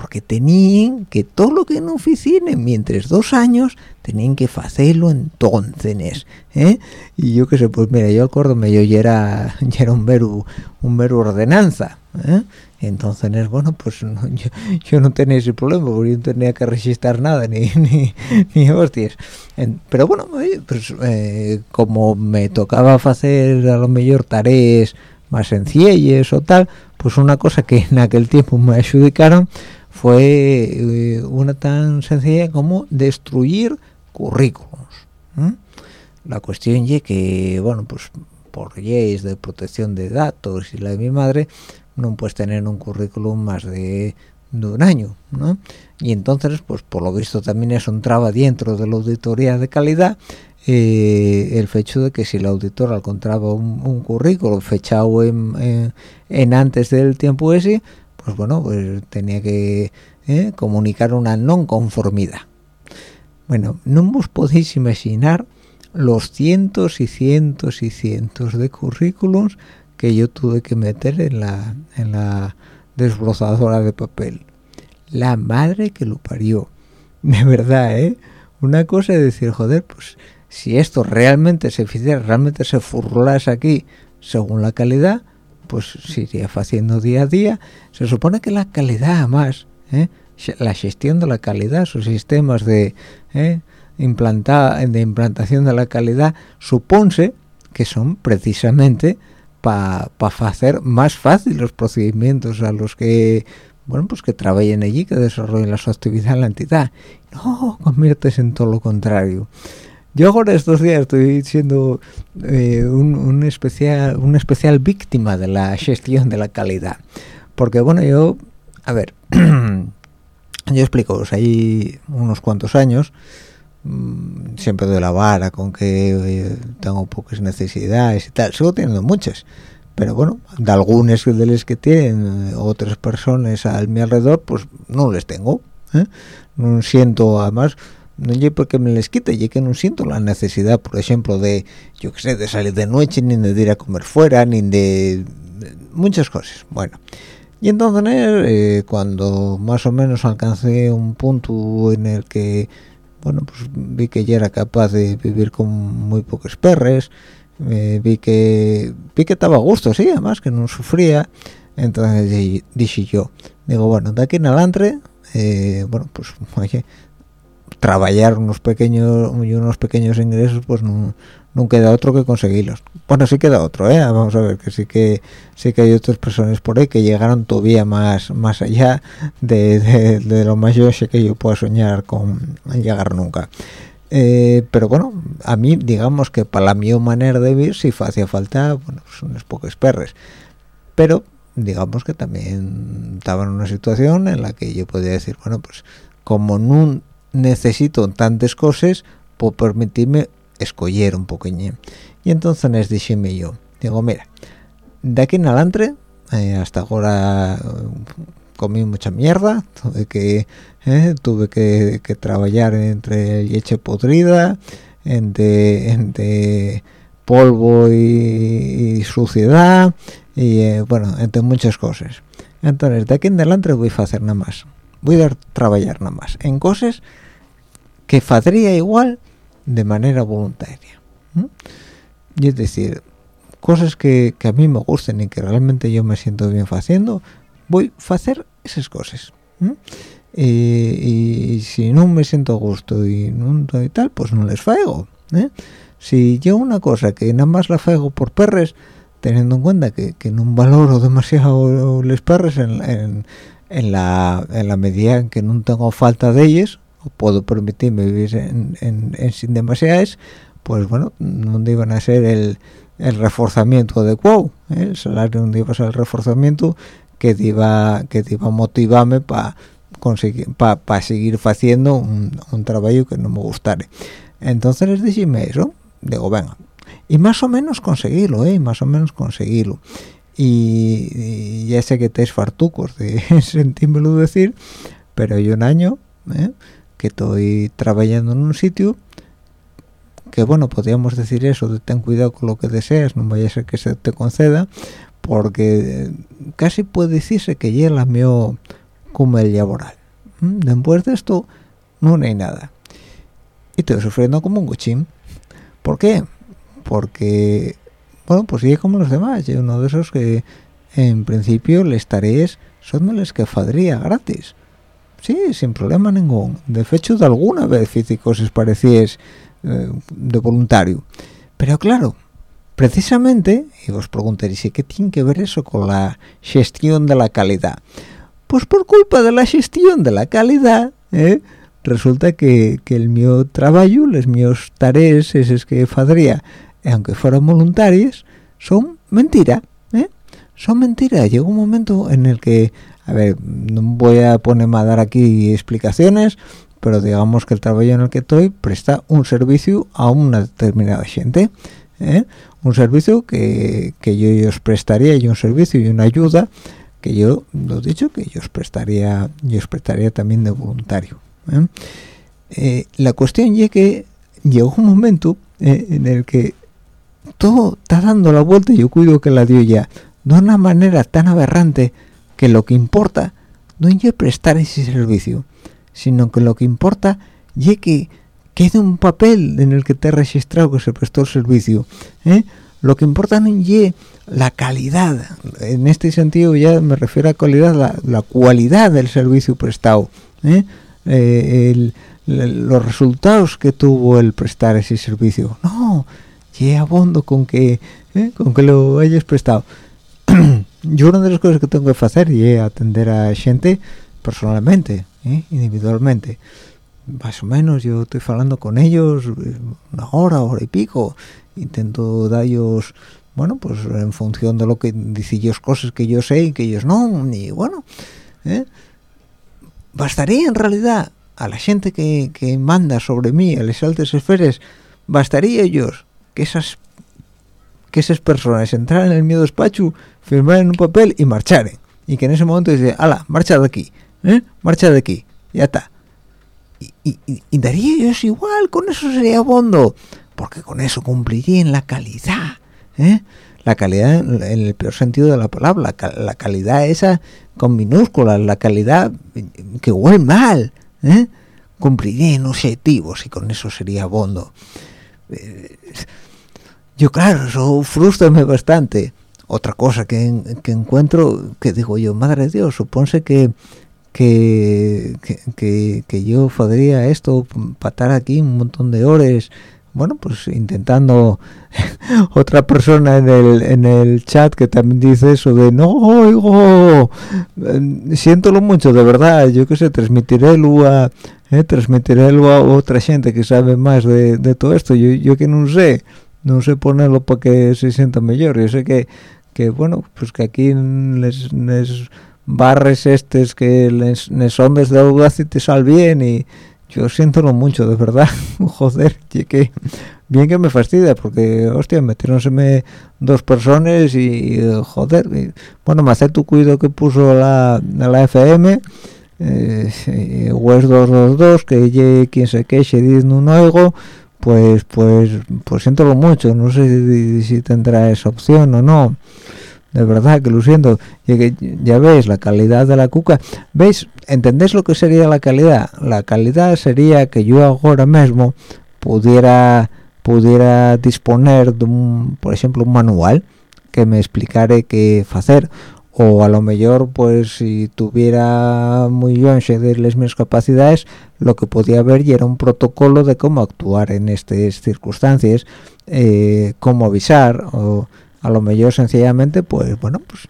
Porque tenían que todo lo que no oficina mientras dos años tenían que hacerlo entonces ¿eh? y yo qué sé pues mira yo acuérdome yo ya era ya era un mero un mero ordenanza ¿eh? entonces bueno pues yo, no tenía ese problema porque yo no tenía que registrar nada ni ni, ni hostias pero bueno pues eh, como me tocaba hacer a lo mejor tareas más sencillas o tal pues una cosa que en aquel tiempo me adjudicaron fue eh, una tan sencilla como destruir currículums. La cuestión es que, bueno, pues por leyes de protección de datos y la de mi madre, no puedes tener un currículum más de, un año, ¿no? Y entonces, pues por lo visto también eso entraba dentro de la auditoría de calidad, eh, el hecho de que si la auditora encontraba un, currículum fechado en, en, antes del tiempo ese, pues bueno, pues tenía que eh, comunicar una non conformidad. Bueno, no os podéis imaginar los cientos y cientos y cientos de currículums que yo tuve que meter en la, en la desbrozadora de papel. La madre que lo parió. De verdad, ¿eh? Una cosa es decir, joder, pues si esto realmente se hiciera, realmente se furlase aquí según la calidad, pues se iría haciendo día a día. Se supone que la calidad más, ¿eh? la gestión de la calidad, sus sistemas de, ¿eh? de implantación de la calidad, supone que son precisamente para hacer más fácil los procedimientos a los que bueno pues que trabajen allí que desarrollen la su actividad en la entidad no conviertes en todo lo contrario yo ahora estos días estoy siendo eh, un, especial una especial víctima de la gestión de la calidad porque bueno yo a ver yo explico hay unos cuantos años mm, siempre doy la vara con que tengo pocas necesidades y tal sigo teniendo muchas pero bueno de algunas de las que tienen eh, otras personas a mi alrededor pues no les tengo ¿eh? no siento además no es porque me les quite y que no siento la necesidad por ejemplo de yo qué sé de salir de noche ni de ir a comer fuera ni de, muchas cosas. Bueno y entonces eh, cuando más o menos alcancé un punto en el que bueno pues vi que ya era capaz de vivir con muy pocos perres vi que vi que estaba a gusto sí además que no sufría. Entonces dije yo digo bueno de aquí en adelante eh, bueno pues oye trabajar unos pequeños unos pequeños ingresos pues no, no, queda otro que conseguirlos. Bueno sí queda otro ¿eh? vamos a ver que sí que sí que hay otras personas por ahí que llegaron todavía más más allá de, de, lo más que yo puedo soñar con llegar nunca. Eh, pero bueno a mí digamos que para la mi manera de vivir si hacía falta bueno pues unos pocos perres. Pero digamos que también estaba en una situación en la que yo podía decir bueno pues como no necesito tantas cosas puedo permitirme escoger un poquillo y entonces les dije yo. Digo mira de aquí en adelante eh, hasta ahora comí mucha mierda tuve que eh, tuve que, trabajar entre leche podrida entre, entre polvo y, suciedad y eh, bueno entre muchas cosas. Entonces de aquí en adelante voy a hacer nada más. Voy a trabajar nada más en cosas que haría igual de manera voluntaria y es decir cosas que, que, a mí me gusten y que realmente yo me siento bien haciendo voy a hacer esas cosas y, si no me siento a gusto y, no, y tal pues no les faigo ¿eh? si yo una cosa que nada más la faigo por perres teniendo en cuenta que, que no valoro demasiado los perres en, en, la, en la medida en que no tengo falta de ellos o puedo permitirme vivir en, sin demasiadas pues bueno no iban a ser el, el reforzamiento adecuado ¿eh? el salario no iba a ser el reforzamiento que iba que iba a motivarme para conseguir para seguir haciendo un, un, trabajo que no me gustara entonces les dije eso digo venga y más o menos conseguirlo eh más o menos conseguirlo. Y, ya sé que te es fartucos de sentímelo decir pero hay un año ¿eh? Que estoy trabajando en un sitio que bueno podríamos decir eso de ten cuidado con lo que deseas no vaya a ser que se te conceda porque casi puede decirse que ya la mío como el laboral después de esto no hay nada. Y estoy sufriendo como un cochín. ¿por qué? porque bueno pues es como los demás. Y uno de esos que en principio les tareas son los que fadría gratis sí sin problema ningún de hecho de alguna vez físicos es parecíes eh, de voluntario pero claro precisamente y os preguntaréis ¿qué tiene que ver eso con la gestión de la calidad? pues por culpa de la gestión de la calidad ¿eh? resulta que, que, el mío trabajo los míos tareas esos que fadría aunque fueran voluntarios son mentira ¿eh? son mentira llega un momento en el que a ver no voy a ponerme a dar aquí explicaciones pero digamos que el trabajo en el que estoy presta un servicio a una determinada gente ¿eh? un servicio que, que yo os prestaría y un servicio y una ayuda que yo lo he dicho que yo os prestaría yo os prestaría también de voluntario ¿eh? Eh, la cuestión es que llegó un momento en el que todo está dando la vuelta y yo cuido que la dio ya de una manera tan aberrante que lo que importa no es prestar ese servicio sino que lo que importa es que quede un papel en el que te ha registrado que se prestó el servicio ¿eh? lo que importa no es la calidad en este sentido ya me refiero a calidad la, la cualidad del servicio prestado ¿eh? Eh, los resultados que tuvo el prestar ese servicio no y abondo con que con que lo hayas prestado yo una de las cosas que tengo que hacer y atender a gente personalmente individualmente. Más o menos yo estoy hablando con ellos eh, una hora, hora y pico, intento darles, bueno, pues en función de lo que dicen ellos cosas que yo sé y que ellos no, y bueno, ¿eh? bastaría en realidad a la gente que, que manda sobre mí, a las altas esferas, bastaría ellos que esas que esas personas entraran en el mío despacho, firmaran un papel y marcharen. Y que en ese momento dice, ala, marcha de aquí, ¿eh? marcha de aquí, ya está. Y, y, y daría ellos igual, con eso sería bondo, porque con eso cumplirían la calidad, ¿eh? la calidad en el peor sentido de la palabra, la, calidad esa con minúsculas, la calidad que huele mal, ¿eh? cumplirían objetivos y con eso sería bondo. Eh, yo claro, eso frustrame bastante. Otra cosa que, que, encuentro, que digo yo, madre de Dios, supónse que que, que, yo podría esto, patar aquí un montón de horas, bueno, pues intentando otra persona en el, en el chat que también dice eso de no oigo, eh, siéntolo mucho, de verdad, yo que sé, transmitiré a, eh, transmitiré a otra gente que sabe más de, de todo esto, yo, yo que no sé, no sé ponerlo para que se sienta mejor. Yo sé que que bueno pues que aquí les, barres estes que les, les son desde Audacity te sal bien y yo siento mucho de verdad. Joder que bien que me fastidia porque hostia metieronse dos personas y joder bueno me hace tu cuido que puso la, la FM eh, West 222 que quien se queje dice no oigo pues pues pues siento mucho no sé si, tendrá esa opción o no. De verdad que lo siento. Que ya veis la calidad de la cuca. Veis entendéis lo que sería la calidad la calidad sería que yo ahora mismo pudiera pudiera disponer de un por ejemplo un manual que me explicara qué hacer o a lo mejor pues si tuviera muy bien las mis capacidades lo que podía ver era un protocolo de cómo actuar en estas circunstancias eh, cómo avisar o a lo mejor sencillamente pues bueno pues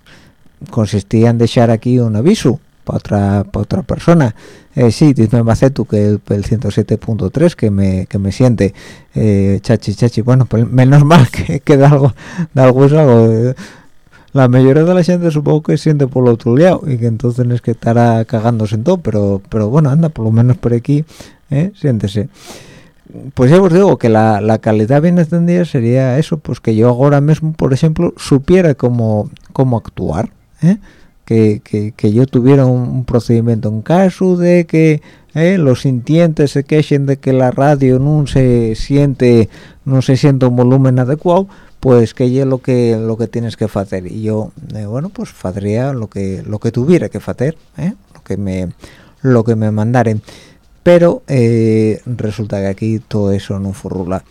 consistía en dejar aquí un aviso para otra para otra persona. Eh, sí dime Macetu que el, el 107.3 que me que me siente. Eh, chachi chachi bueno pues menos mal que, queda algo de algo es algo eh, la mayoría de la gente supongo que siente por lo otro lado y que entonces es que estará cagándose en todo pero pero bueno anda por lo menos por aquí ¿eh? siéntese pues ya os digo que la, la, calidad bien entendida sería eso pues que yo ahora mismo por ejemplo supiera cómo cómo actuar ¿eh? que, que, que, yo tuviera un, procedimiento en caso de que ¿eh? los sintientes se quejen de que la radio no se siente no se siente un volumen adecuado pues que es lo que lo que tienes que hacer y yo eh, bueno pues haría lo que lo que tuviera que hacer ¿eh? lo que me lo que me mandaren. Pero eh, resulta que aquí todo eso no furrula.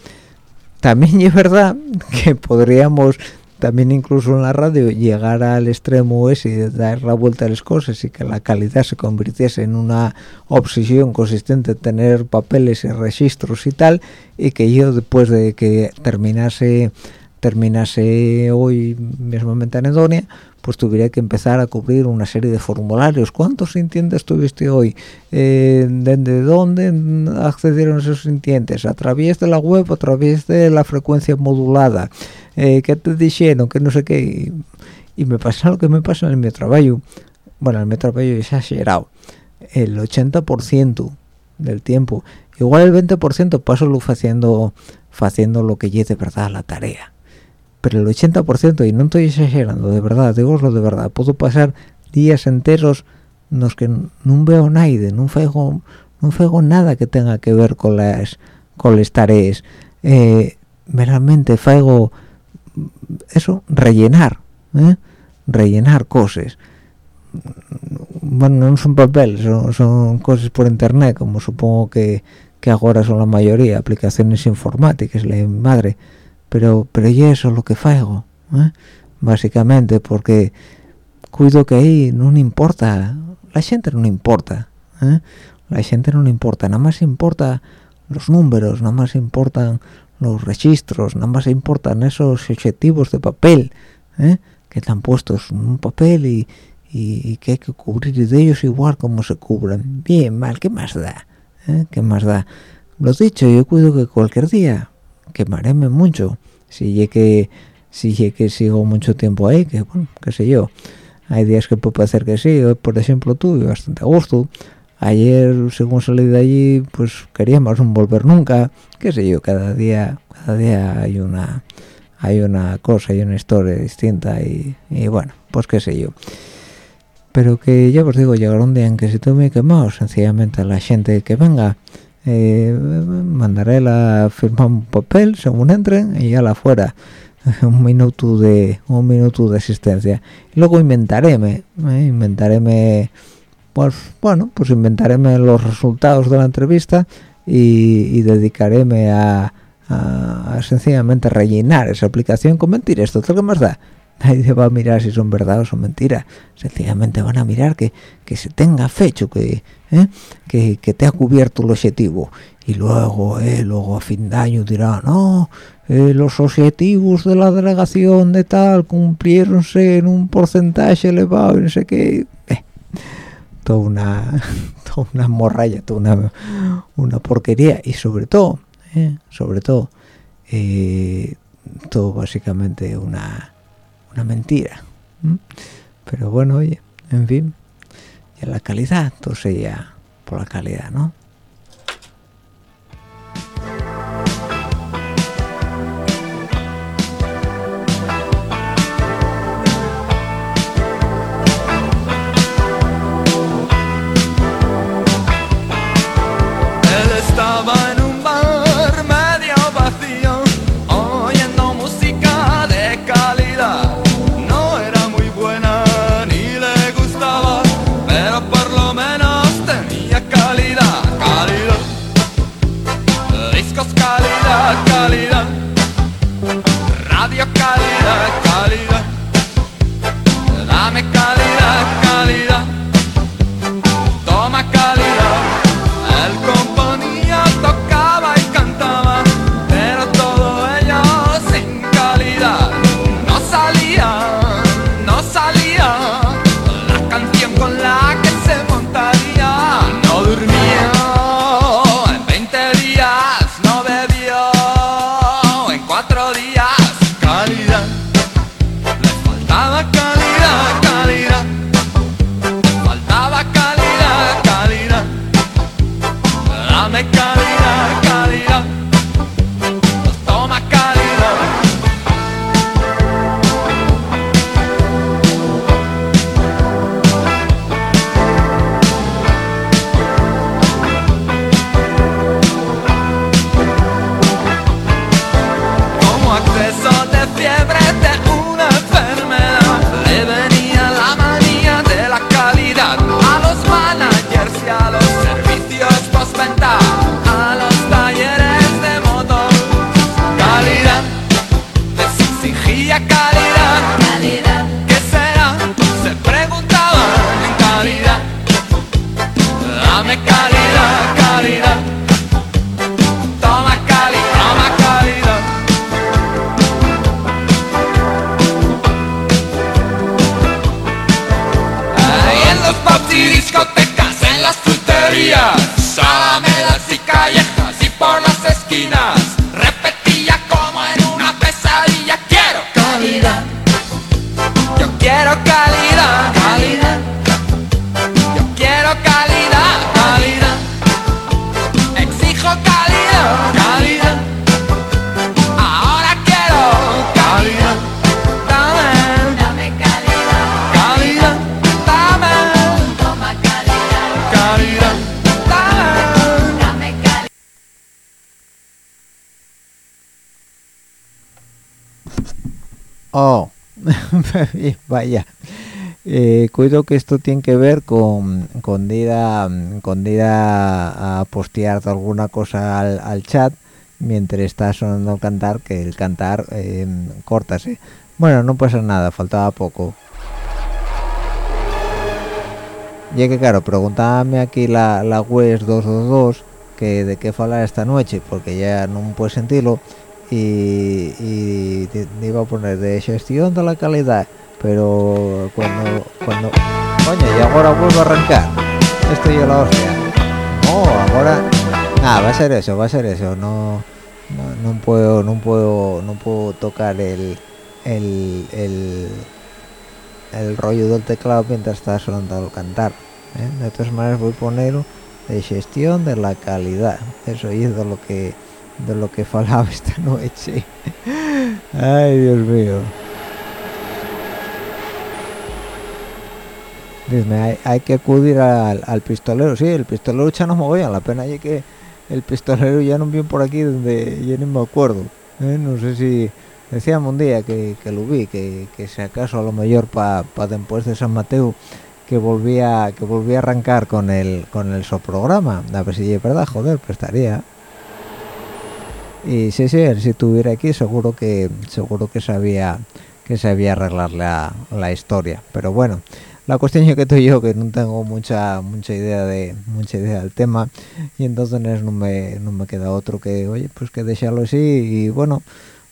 También es verdad que podríamos también incluso en la radio llegar al extremo ese de dar la vuelta a las cosas y que la calidad se convirtiese en una obsesión consistente en tener papeles y registros y tal y que yo después de que terminase terminase hoy mismamente anedonia, pues tuviera que empezar a cubrir una serie de formularios. ¿Cuántos sintientes tuviste hoy? Eh, ¿Desde dónde accedieron esos sintientes? ¿A través de la web a través de la frecuencia modulada? Eh, ¿Qué te dijeron? Que no sé qué. Y, me pasa lo que me pasa en mi trabajo. Bueno, en mi trabajo exagerado. El 80% del tiempo. Igual el 20% paso lo haciendo, haciendo lo que lleve de verdad la tarea pero el 80%, y no estoy exagerando, de verdad, digo lo de verdad, puedo pasar días enteros en los que no veo nada, no fego, no fego nada que tenga que ver con las con las tareas. Eh, fego eso, rellenar, ¿eh? rellenar cosas. Bueno, no son papeles, son, son, cosas por internet, como supongo que, que ahora son la mayoría, aplicaciones informáticas, la madre pero pero y eso es lo que faigo ¿eh? básicamente porque cuido que ahí no importa la gente no importa ¿eh? la gente no importa nada más importa los números nada más importan los registros nada más importan esos objetivos de papel ¿eh? que están puestos en un papel y, y, que hay que cubrir de ellos igual como se cubren bien mal qué más da ¿eh? qué más da lo dicho yo cuido que cualquier día quemaréme mucho. Si llegue si que sigo mucho tiempo ahí que bueno qué sé yo. Hay días que puede parecer que sí hoy por ejemplo tuve bastante a gusto ayer según salí de allí pues queríamos no volver nunca. Qué sé yo cada día cada día hay una hay una cosa hay una historia distinta y, y bueno pues qué sé yo. Pero que ya os digo llegará un día en que si tú me quemado sencillamente la gente que venga eh, mandaré la firma un papel según entren y ya la fuera. Un minuto de un minuto de asistencia y luego inventareme eh, inventareme pues bueno pues inventareme los resultados de la entrevista y, y dedicaréme a, a, sencillamente rellenar esa aplicación con mentiras. Esto que más da nadie va a mirar si son verdad o son mentiras. Sencillamente van a mirar que, que se tenga fecho que, ¿eh? que, que te ha cubierto el objetivo. Y luego eh, luego a fin de año dirá no eh, los objetivos de la delegación de tal cumpliéronse en un porcentaje elevado no sé qué toda una toda una morralla toda una, una porquería. Y sobre todo sobre todo todo básicamente una una mentira pero bueno oye en fin y la calidad todo sería por la calidad no vaya. Eh, cuido que esto tiene que ver con, con ir a, con ir a, postear alguna cosa al, chat mientras está sonando el cantar, que el cantar eh, córtase. Bueno, no pasa nada, faltaba poco. Ya que claro, preguntábame aquí la, la web 222 que de qué hablar esta noche, porque ya no puedo sentirlo y, y te iba a poner de gestión de la calidad pero cuando cuando coño y ahora vuelvo a arrancar esto ya la hostia no ahora Ah, va a ser eso, va a ser eso. No, no, no puedo, no puedo, no puedo tocar el, el, el, rollo del teclado mientras está sonando cantar. ¿eh? De todas maneras voy a poner de gestión de la calidad. Eso es de lo que, de lo que falaba esta noche. Ay, Dios mío. Hay, hay que acudir al, pistolero, sí, el pistolero ya no me voy a la pena y que el pistolero ya no viene por aquí donde yo ni me acuerdo. ¿eh? No sé si decíamos un día que, lo vi, que, que si acaso a lo mejor para pa después de San Mateo que volvía que volvía a arrancar con el con el programa a ver si es verdad, joder, pues estaría. Y sí, sí, si tuviera aquí seguro que seguro que sabía que sabía arreglar la, la historia, pero bueno la cuestión es que estoy yo que no tengo mucha mucha idea de mucha idea del tema y entonces no me, no me queda otro que oye pues que dejarlo así y bueno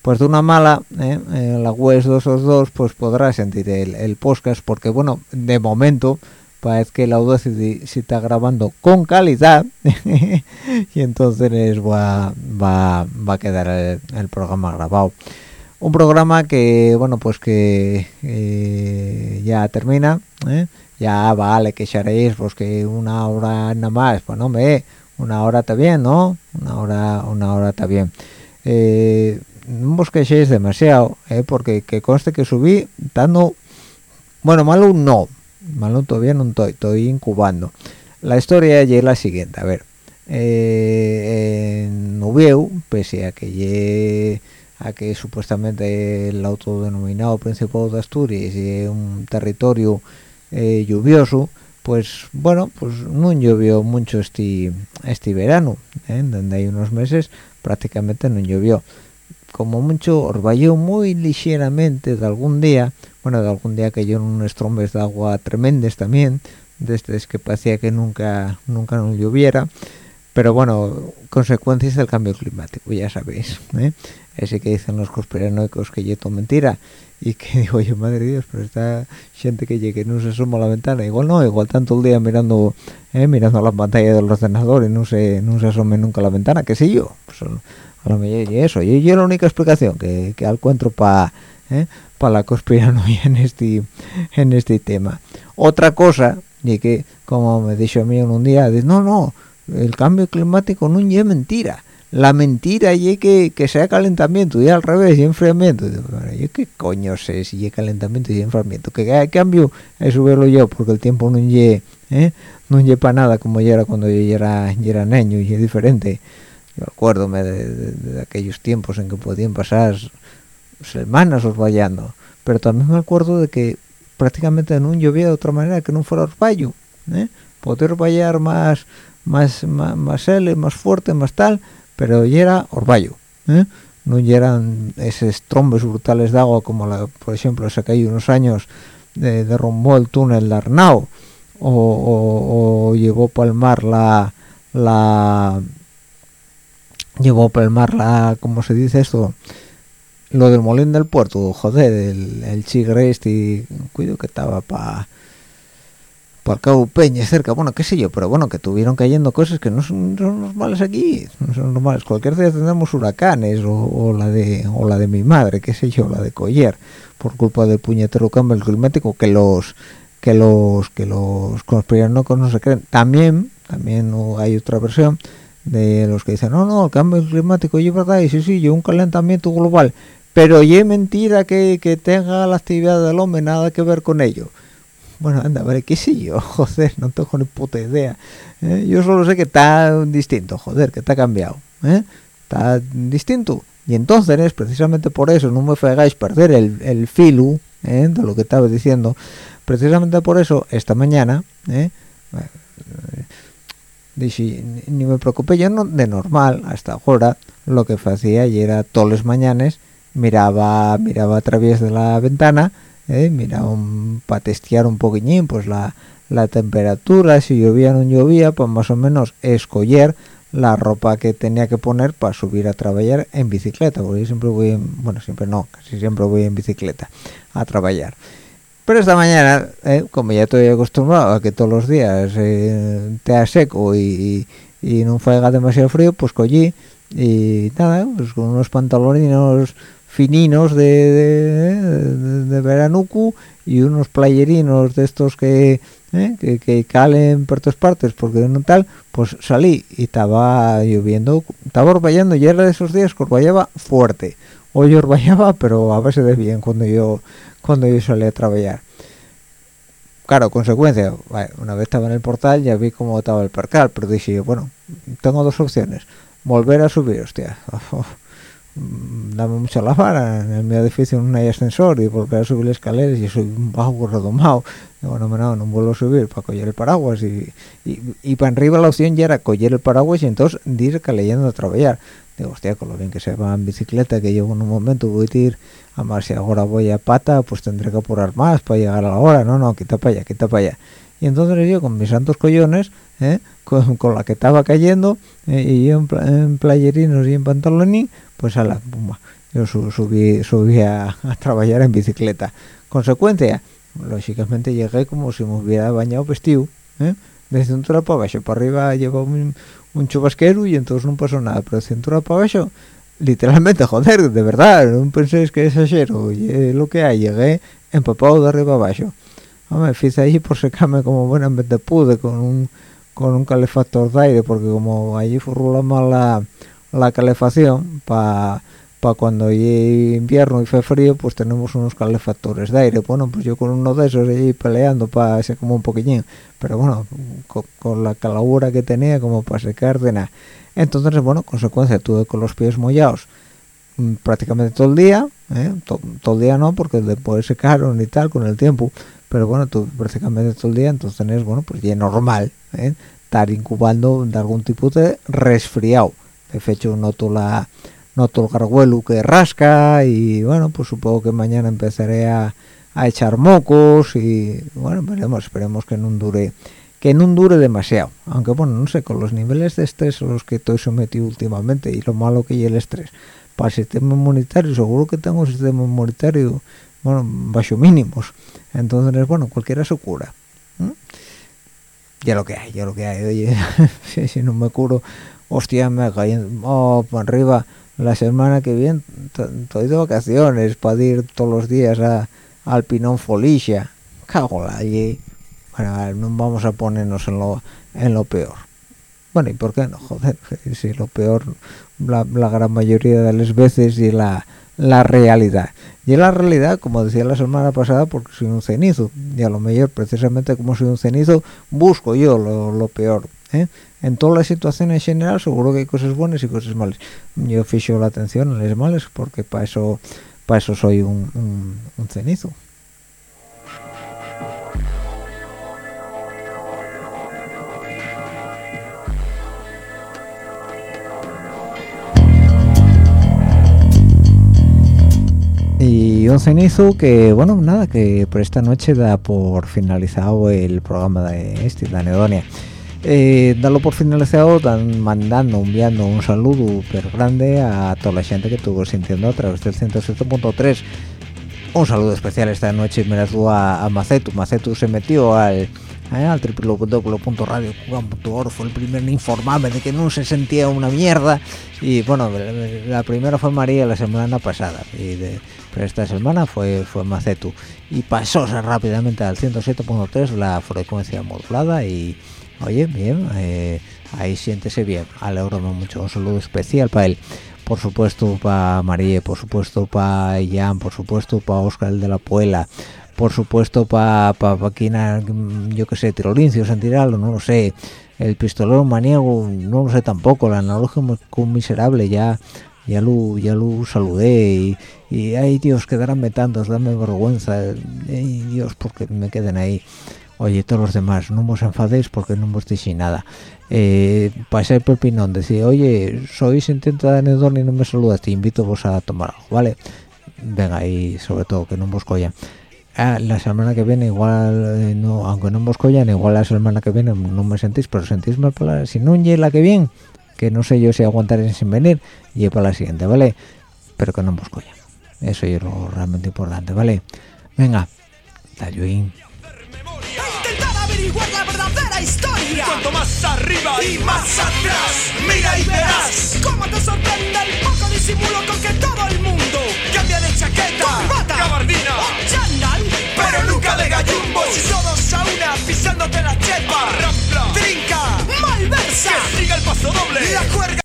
pues de una mala ¿eh? en la web 222 pues podrás sentir el, el, podcast porque bueno de momento parece que la Audacity se está grabando con calidad y entonces va, va, va a quedar el, el programa grabado un programa que bueno pues que eh, ya termina ¿eh? ya vale que haréis pues que una hora nada más. Pues no me una hora está bien no una hora una hora está bien. Eh, no os demasiado porque que conste que subí dando bueno malo no malo todavía no estoy estoy incubando. La historia ya es la siguiente a ver en Ubieu pese a que a que supuestamente el autodenominado Principado de Asturias y un territorio eh, lluvioso pues bueno pues no llovió mucho este este verano ¿eh? donde hay unos meses prácticamente no llovió como mucho orvalló muy ligeramente de algún día bueno de algún día que en unos trombes de agua tremendes también desde que parecía que nunca nunca no lloviera pero bueno consecuencias del cambio climático ya sabéis ¿eh? Ese que dicen los conspiranoicos que todo mentira y que digo yo madre de Dios pero esta gente que llegue no se asoma a la ventana igual no igual tanto el día mirando eh, mirando la pantalla del ordenador y no se no se asome nunca a la ventana qué sé yo. Pues a lo mejor y eso. Y yo la única explicación que, que encuentro para eh, para la conspiranoia en este en este tema. Otra cosa y que como me dijo a mí un día dice, no no el cambio climático no es mentira la mentira y que, que sea calentamiento y al revés y enfriamiento yo qué coño sé si es calentamiento y enfriamiento que cambio eso verlo yo porque el tiempo no lle ¿eh? no lle para nada como ya era cuando yo era, era niño y es diferente yo acuérdome de, de, aquellos tiempos en que podían pasar semanas osvallando pero también me acuerdo de que prácticamente no llovía de otra manera que no fuera orvallo ¿eh? poder orvallar más más más, más L, más fuerte más tal pero era orvallo ¿eh? no eran esos trombes brutales de agua como la, por ejemplo se cayó unos años de, derrumbó el túnel de Arnau o, o, o llevó palmar la la llevó palmar la cómo se dice esto lo del molín del puerto joder el, el chigre este cuido que estaba para por Cabo Peña cerca, bueno, qué sé yo, pero bueno, que tuvieron cayendo cosas que no son, son normales aquí, no son normales. Cualquier día tendremos huracanes o, la de o la de mi madre, qué sé yo, la de Coller, por culpa del puñetero cambio climático que los que los que los conspiranoicos no se creen. También, también hay otra versión de los que dicen, no, no, el cambio climático es verdad, y sí, sí, y un calentamiento global, pero y es mentira que, que tenga la actividad del hombre nada que ver con ello bueno, anda, vale, qué sé yo, joder, no tengo ni puta idea. ¿eh? Yo solo sé que está distinto, joder, que está cambiado. ¿eh? Está distinto. Y entonces, precisamente por eso, no me hagáis perder el, el ¿eh? de lo que estaba diciendo. Precisamente por eso, esta mañana, dije, ni me preocupé yo no, de normal, hasta ahora, lo que hacía y era todos los mañanes, miraba, miraba a través de la ventana, ¿eh? mira para testear un poquillín pues la, la temperatura si llovía no llovía pues más o menos escoger la ropa que tenía que poner para subir a trabajar en bicicleta porque siempre voy en, bueno siempre no casi siempre voy en bicicleta a trabajar pero esta mañana eh, como ya estoy acostumbrado a que todos los días eh, te seco y, y no faiga demasiado frío pues cogí y nada pues con unos pantalones fininos de, de, de, veranucu y unos playerinos de estos que, eh, que, que calen por todas partes porque no tal pues salí y estaba lloviendo estaba orvallando y era de esos días que orvallaba fuerte. Hoy orvallaba pero a veces de bien cuando yo cuando yo salí a trabajar. Claro consecuencia una vez estaba en el portal ya vi cómo estaba el percal pero dije bueno tengo dos opciones volver a subir hostia Mm, dame mucha la vara en mi edificio no hay ascensor y volver a subir las escaleras y soy un bajo redomado digo no, no, no vuelvo a subir para coger el paraguas y, y, y para arriba la opción ya era coger el paraguas y entonces ir leyendo a trabajar. Digo hostia con lo bien que se va en bicicleta que llevo en un momento voy a ir además si ahora voy a pata pues tendré que apurar más para llegar a la hora no, no, quita para allá, quita para allá y entonces yo con mis santos collones ¿eh? con, con, la que estaba cayendo eh, y yo en, en, playerinos y en pantalonín pues a la puma yo su, subí subí a, a, trabajar en bicicleta consecuencia lógicamente llegué como si me hubiera bañado vestido ¿eh? de cintura para abajo para arriba llevaba un, un chubasquero y entonces no pasó nada pero de cintura para abajo literalmente joder de verdad no penséis que es exagero lo que hay llegué empapado de arriba abajo me hice allí por secarme como buenamente pude con un con un calefactor de aire porque como allí furrula mal la, la calefacción para pa cuando hay invierno y fue frío pues tenemos unos calefactores de aire. Bueno pues yo con uno de esos allí peleando para ese como un poquillín. Pero bueno con, la calabura que tenía como para secar de nada. Entonces bueno consecuencia tuve con los pies mollados prácticamente todo el día ¿eh? todo, todo el día no porque después secaron y tal con el tiempo pero bueno, tú prácticamente todo el día, entonces bueno, pues ya normal ¿eh? estar incubando de algún tipo de resfriado. De hecho, noto la noto el garguelo que rasca y bueno, pues supongo que mañana empezaré a, a echar mocos y bueno, veremos, esperemos que no dure que no dure demasiado, aunque bueno, no sé, con los niveles de estrés a los que estoy sometido últimamente y lo malo que es el estrés, para el sistema inmunitario, seguro que tengo un sistema inmunitario bueno, bajo mínimos. Entonces, bueno, cualquiera se cura. ¿eh? Ya lo que hay, ya lo que hay. Oye, si, no me curo, hostia, me caí oh, para arriba. La semana que viene estoy de vacaciones para ir todos los días a, al Pinón Folicia. Cago la allí. Bueno, no vamos a ponernos en lo, en lo peor. Bueno, ¿y por qué no? Joder, si lo peor, la, la gran mayoría de las veces y la la realidad. Y la realidad, como decía la semana pasada, porque soy un cenizo, y a lo mejor precisamente como soy un cenizo, busco yo lo, lo peor. ¿eh? En todas las situaciones en general seguro que hay cosas buenas y cosas malas. Yo fijo la atención en las malas porque para eso, para eso soy un, un, un cenizo. Y un cenizo que bueno nada que por esta noche da por finalizado el programa de este la anedonia eh, darlo por finalizado dan mandando enviando un saludo pero grande a toda la gente que estuvo sintiendo a través del 107.3 un saludo especial esta noche me las a, a Macetu. Macetu se metió al ¿eh? al www.radiocuban.org fue el primero en informarme de que no se sentía una mierda. Y bueno la primera fue María la semana pasada y de, pero esta semana fue fue Macetu. Y pasó rápidamente al 107.3 la frecuencia modulada y oye bien eh, ahí siéntese bien. Alegrome mucho. Un saludo especial para él. Por supuesto para María por supuesto para Jan por supuesto para Oscar el de la Puela por supuesto para pa, pa yo que sé, Tirolincio, Santiralo, no lo sé, el pistolero maniego, no lo sé tampoco, el analógico miserable, ya ya lo, ya lo saludé y, y ay Dios, quedarán tantos, dame vergüenza, ay Dios, porque me queden ahí. Oye, todos los demás, no os enfadéis porque no os decís nada. Eh, pasé por Pinón, decir, oye, sois intenta de anedón y no me saludas, te invito vos a tomar algo, ¿vale? Venga, y sobre todo que no os collan. Ah, la semana que viene igual eh, no aunque no os collan igual la semana que viene no me sentís pero sentís mal para la, si no la que viene que no sé yo si aguantaré sin venir y para la siguiente vale pero que no os collan eso es lo realmente importante vale venga talluín intentar averiguar la verdadera historia. Cuanto más arriba y más atrás, mira y verás cómo te sorprende el poco disimulo con que todo el mundo cambia de chaqueta, corbata, gabardina o chándal, pero nunca de gallumbos. Y todos a una pisándote la chepa, rampla, trinca, que siga el paso doble, la cuerda.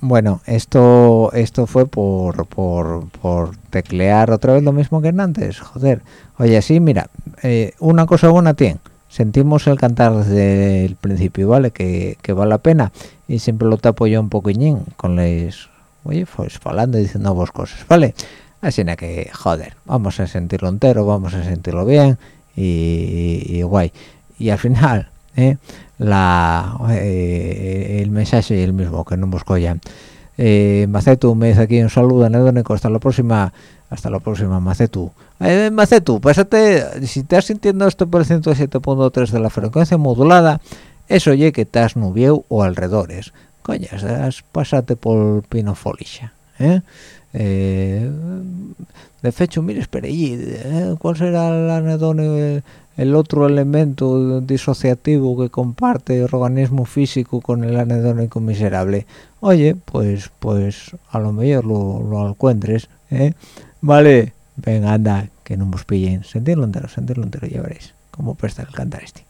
Bueno, esto esto fue por, por, por teclear otra vez lo mismo que en antes, joder. Oye, sí, mira, eh, una cosa buena tiene. Sentimos el cantar desde el principio, ¿vale? Que, que vale la pena. Y siempre lo tapo yo un poquillín con les... Oye, pues hablando y diciendo vos cosas, ¿vale? Así que, joder, vamos a sentirlo entero, vamos a sentirlo bien y, guay. Y al final, ¿eh? la eh, el mensaje es el mismo que no busco ya eh, Macetu me dice aquí un saludo anedónico hasta la próxima hasta la próxima Macetu eh, Macetu pásate si estás sintiendo esto por el 107.3 de la frecuencia modulada eso oye que estás nubieu o alrededores coña pásate por Pino Folixa ¿eh? Eh, de fecho, mire, espera, eh, ¿cuál será el anedonio, el, el, otro elemento disociativo que comparte el organismo físico con el anedónico miserable? Oye, pues pues a lo mejor lo, lo encuentres, ¿eh? Vale, venga, anda, que no nos pillen. Sentirlo entero, sentirlo entero, ya veréis cómo presta el cantar este.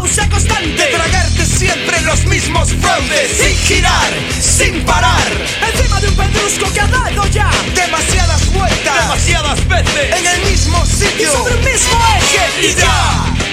Náusea constante. Tragarte siempre los mismos fraudes. Sin girar, sin parar. Encima de un pedrusco que ha dado ya. Demasiadas vueltas. Demasiadas veces. En el mismo sitio. Y sobre el mismo eje. Y ya